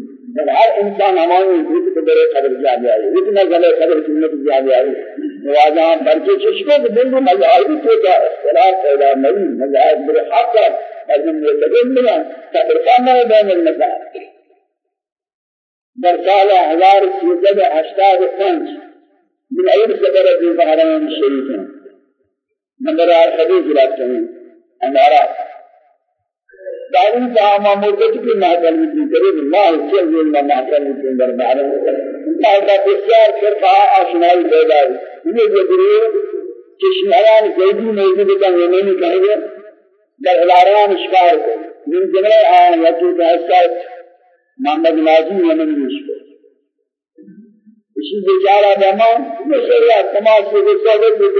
من هر انسان ہماری وجود کو بڑے قدر جا گیا ہے اتنا غلط قدر سنت جا گیا ہے نوازاں برکے چشکو کے دل میں مزاحی تو کا اختلاف پیدا نہیں مزاحب بر حق لازم يتجمع تفرقنا بين المذاهب در سال هزار سیزد هشتاد پنج من أي سبب في ظهران الشريفين من درار حديث لكن أمارات دارین تمام مدت کی محفل میں کرے اللہ سے یہ محفل میں دربار میں کا بسیار فرقہ آشنائی پیدا ہے یہ جو گرو چشمیان زیدی موجود کا یہ نہیں کہیں گے در اداران اشکار کو من جملے آن یکی کا حصہ محمد نازی یمن مشکل اسی بیچارہ بہمان یہ شریعہ تمام سے ہے کہ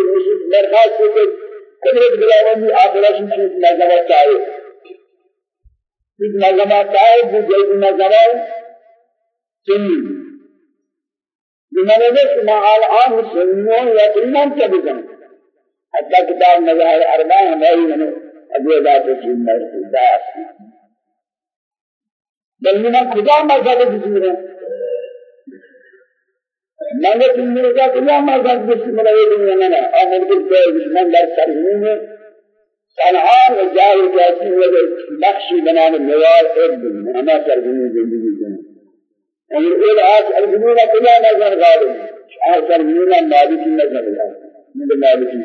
درخواست ہے کہ قدرت بلاوندی آخرت کی نظر چاہیے إذ نظمة تعالى بجيب نظمة سني بمعنى ذلك مع الآن سنيون يقينا تبقى حتى كتاب نظر الأربعة هذه من أبو ذات السنة الداس بل من خدا مذهب بسمنا من تنمر کا کیا مذہب بسم اللہ یہ نہیں ہے اور ملک کے دشمن در سرزمین میں تنها مجال جاتی وجه بخشی بنام نوار ابن اما سرگنی زندگی دن اگر اول آس ارگنون کلا نظر غالب. شعار سرگنون مالکی نظر غالب. مند مالکی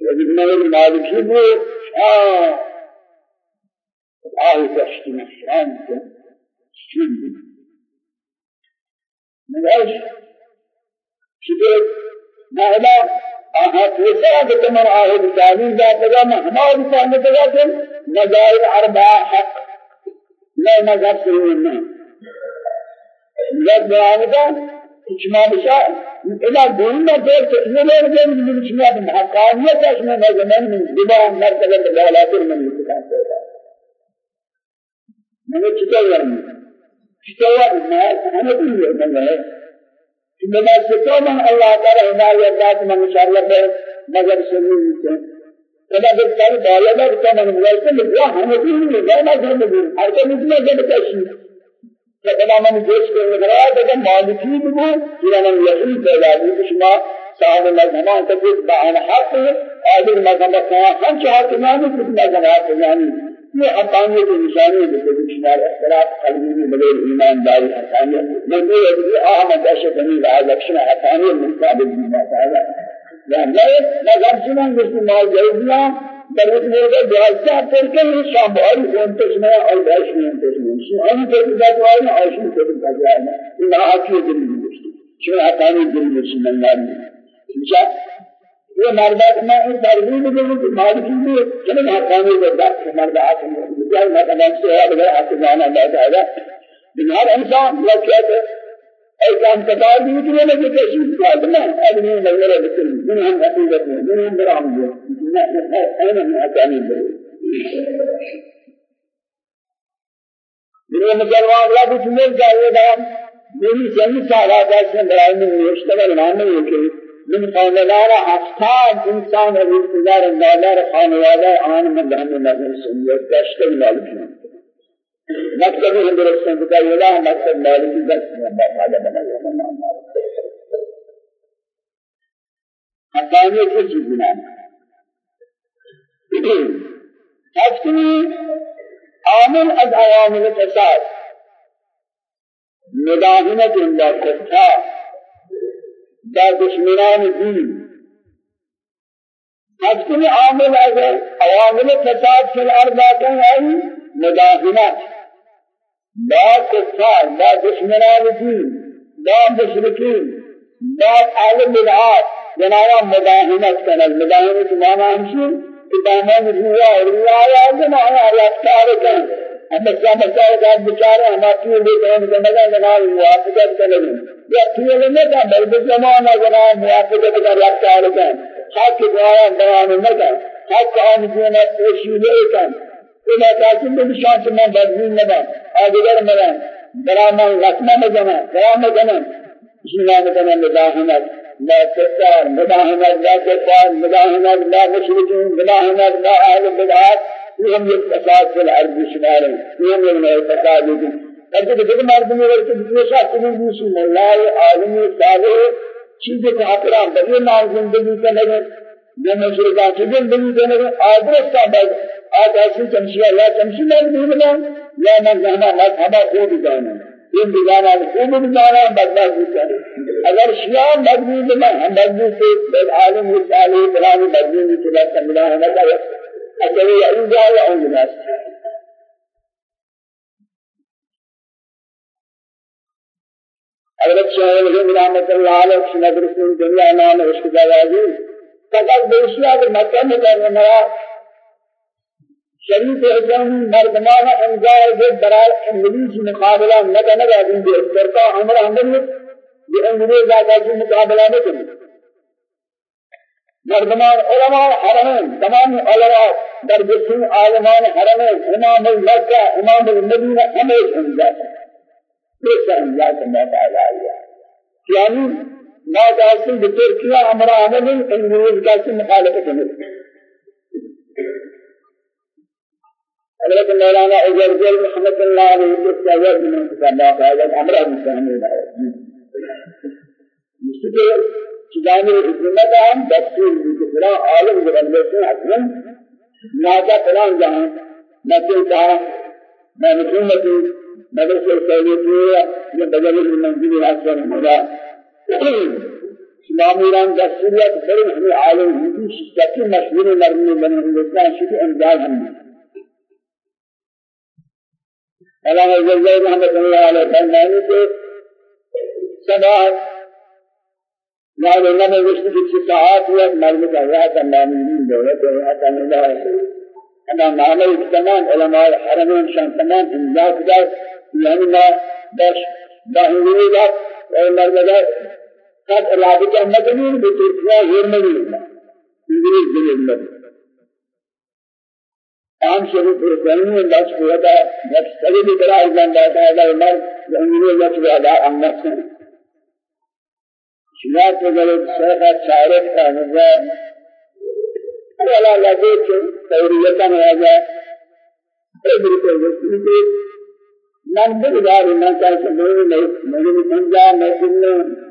وجب نظر مالکی بو شعار آه, آه، تشتی مشان کن شد من اش شده نعلا آها تيسا بتمر آهد تعليم ذات لگا ما ہماری فهمت لگا کہ نظائر أربع حق. لا مذهب سلونا جب بیانتا اجماع بشاء إلى دون ما دير تحمل ورجل من اجماع بحقانية اشمع نظمان من دبا مرتبة بغالات من الكتاب من الكتاب كتاب ما أنا بقول لك لما تكون الله تعالى عناية ذات من مشارلة مگر سنين كان فلا بالتالي بالله كما من ولكن الله همتين من غير ما جنب دين حتى مثل جنب تشين فقد من جوش کر لگا ہے کہ مالکی کو کہ من یقین پیدا ہوئی کہ شما صاحب مذہب ان تک بیان حق ہے اور مذہب کا ہم چاہتے ہیں کہ مذہب حق یعنی یہ حقانیت نشانی ہے کہ شمار اختلاف قلبی میں بغیر ایمان دار حقانیت میں کوئی ابھی احمد اشد بنی راز اکشن حقانیت مستعبد بھی بات آیا لا لا لا جنان مسلمان جوزنا بلکہ میرے جوازہ پر کے شام اور کون تو سنا اور راش میں تو سنا ان کے بعد وہ ہے اور شو کے بعد ہے لا اکی دل میں چھ حقانیت دل میں سنن اللہ یہ مرد میں ان ترغیب دے کہ مرد کی چلے نہ کامے کرتا ہے مرد ہاتھ میں کیا نہ کرنا سے ہے اگر ہاتھ جانا نہ جائے بنار انسان یا کیا ہے اے کام کرتا ہے یہ کہ لگے کہ شو کا بنا ادمی نظر ہے کہ دنیا میں حقیقت ہے دنیا میں رام ہے دنیا میں أنا میں اکانی ہے دنیا میں جلوان لا کچھ نہیں جائے گا میری جن سارا جس میں لڑائی میں مشتغل نہ ہو کہ من خانوار هفتاد انسان رزقدار مادر خانوار آن من دهن نظر سنیت داشته مالکی مکتب هندوستان بتا یلا مکتب مالکی دست میں باقاعدہ بنا گیا حقانی کی چیز نام هفتمی عامل از عوامل فساد. مداهنة الله كفار دا دشمنان دین. حتمی عامل اگر عوامل فساد فی الأرض آکن ہے مداہنت دا کفار دا دشمنان دین دا مشرکین دا أهل بدعات. جنایا مداہنت کنل مداہنت مانا ہمشی کہ دامان روا روا یا جنایا رفتار کنل ہم بچہ بچہ کا بیچارہ ہماری لے کہیں جنگا جنا موافقت کرنے یا تھیلے میں کا بلد زمانہ جنا موافقت کا رابطہ ہوتا ہے حق دعا بیان نہ کر حق ان جنا توشیلے کن إلى تاسم بشان سمع بدين نبا أجدر ملا دراما لكما مجمع دراما جمع جنا مجمع مداهنة لا تكار مداهنة لا تكار مداهنة لا مشركين مداهنة لا أهل بدعات فيهم الفساد في الأرض شمالا فيهم الفساد أنت تقول مرد من ورثة بسيشة تقول بسم الله عالم صالح چیزیں کا احترام بڑی نام زندگی کا لگے جو مشرکان کی زندگی کا لگے آدرس کا بل آج ایسی چمشیہ یا چمشی میں بھی بنا یا نہ جانا. نہ ہما خوب جانا ان بجانا خوب بجانا بدلا کرے اگر شیعہ مجبور بنا ہم مجبور سے عالم صالح بلانی مجبور سے لا سمجھنا نہ يعيدا وعند الناس حضرت شاہد رحمہ رحمۃ اللہ علیہ کی نظر سے دنیا نام عشق جوازی فقط بیشیا کہ مکہ میں رہنا شریف اعظم مردمان انزار کے برائے انگلیس مقابلہ نہ کرنے والی ہے سرکا أمر ہم نے یہ انگریز آزادی مقابلہ نہیں کرنا مردمان علماء حرمين تمام علماء در جسم عالمان حرمين امام المكة امام المدينة هميش انجاز ليس انجاز الله تعالى يعني ما جاسم بتركيا أمر عمل انجليز جاسم مخالفة جميل حضرت مولانا اجرجل محمد الله عليه وسلم من كتاب هذا أمر مسلمين مستقل چدانی حکومت ہم دستور بھی فلاں عالم سے حکم ناجا فلان جہاں نسل کا میں حکومت مدرسے سہولت یہ بدل المنزل حسن ملا اسلام ایران دستوریت بڑے ہمیں عالم ہندی شکی مشہور مرمی بن ہندوستان شکی انجال ہم علامہ جلال رحمۃ اللہ علیہ فرمانے کہ سبعة يعني لما يشتكي في ساعات وقت مرمت يا تمامين دولة يا تمام أنا معامل تمام علماء الحرمين شان تمام إمداد ذات يعني ما بس بهنوي ذات ومرمت قد رابطة مدنين بتركيا غير مدنين إنجليز بالمدن عام شروع فرقاني الله سبحانه وتعالى نفس سبب ترى إذن الله تعالى المرء يأمر الله سبحانه عن نفسه شما تقول شيخ شارف كان ولا لديك تورية هذا ادري كل من بلدار من كان سمعه من من منجا من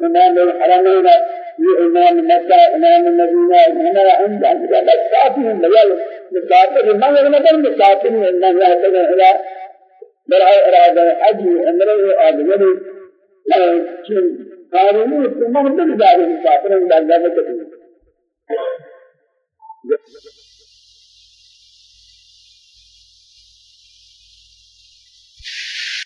إمام الحرمين إمام مكة إمام المدينة هنا عند عند مسافر مجال مسافر ما مثلا مسافر من هذا هذا برای اراده حج عمره آدمی چون قانونی استعمال نہیں جا رہی خاطر اللہ کا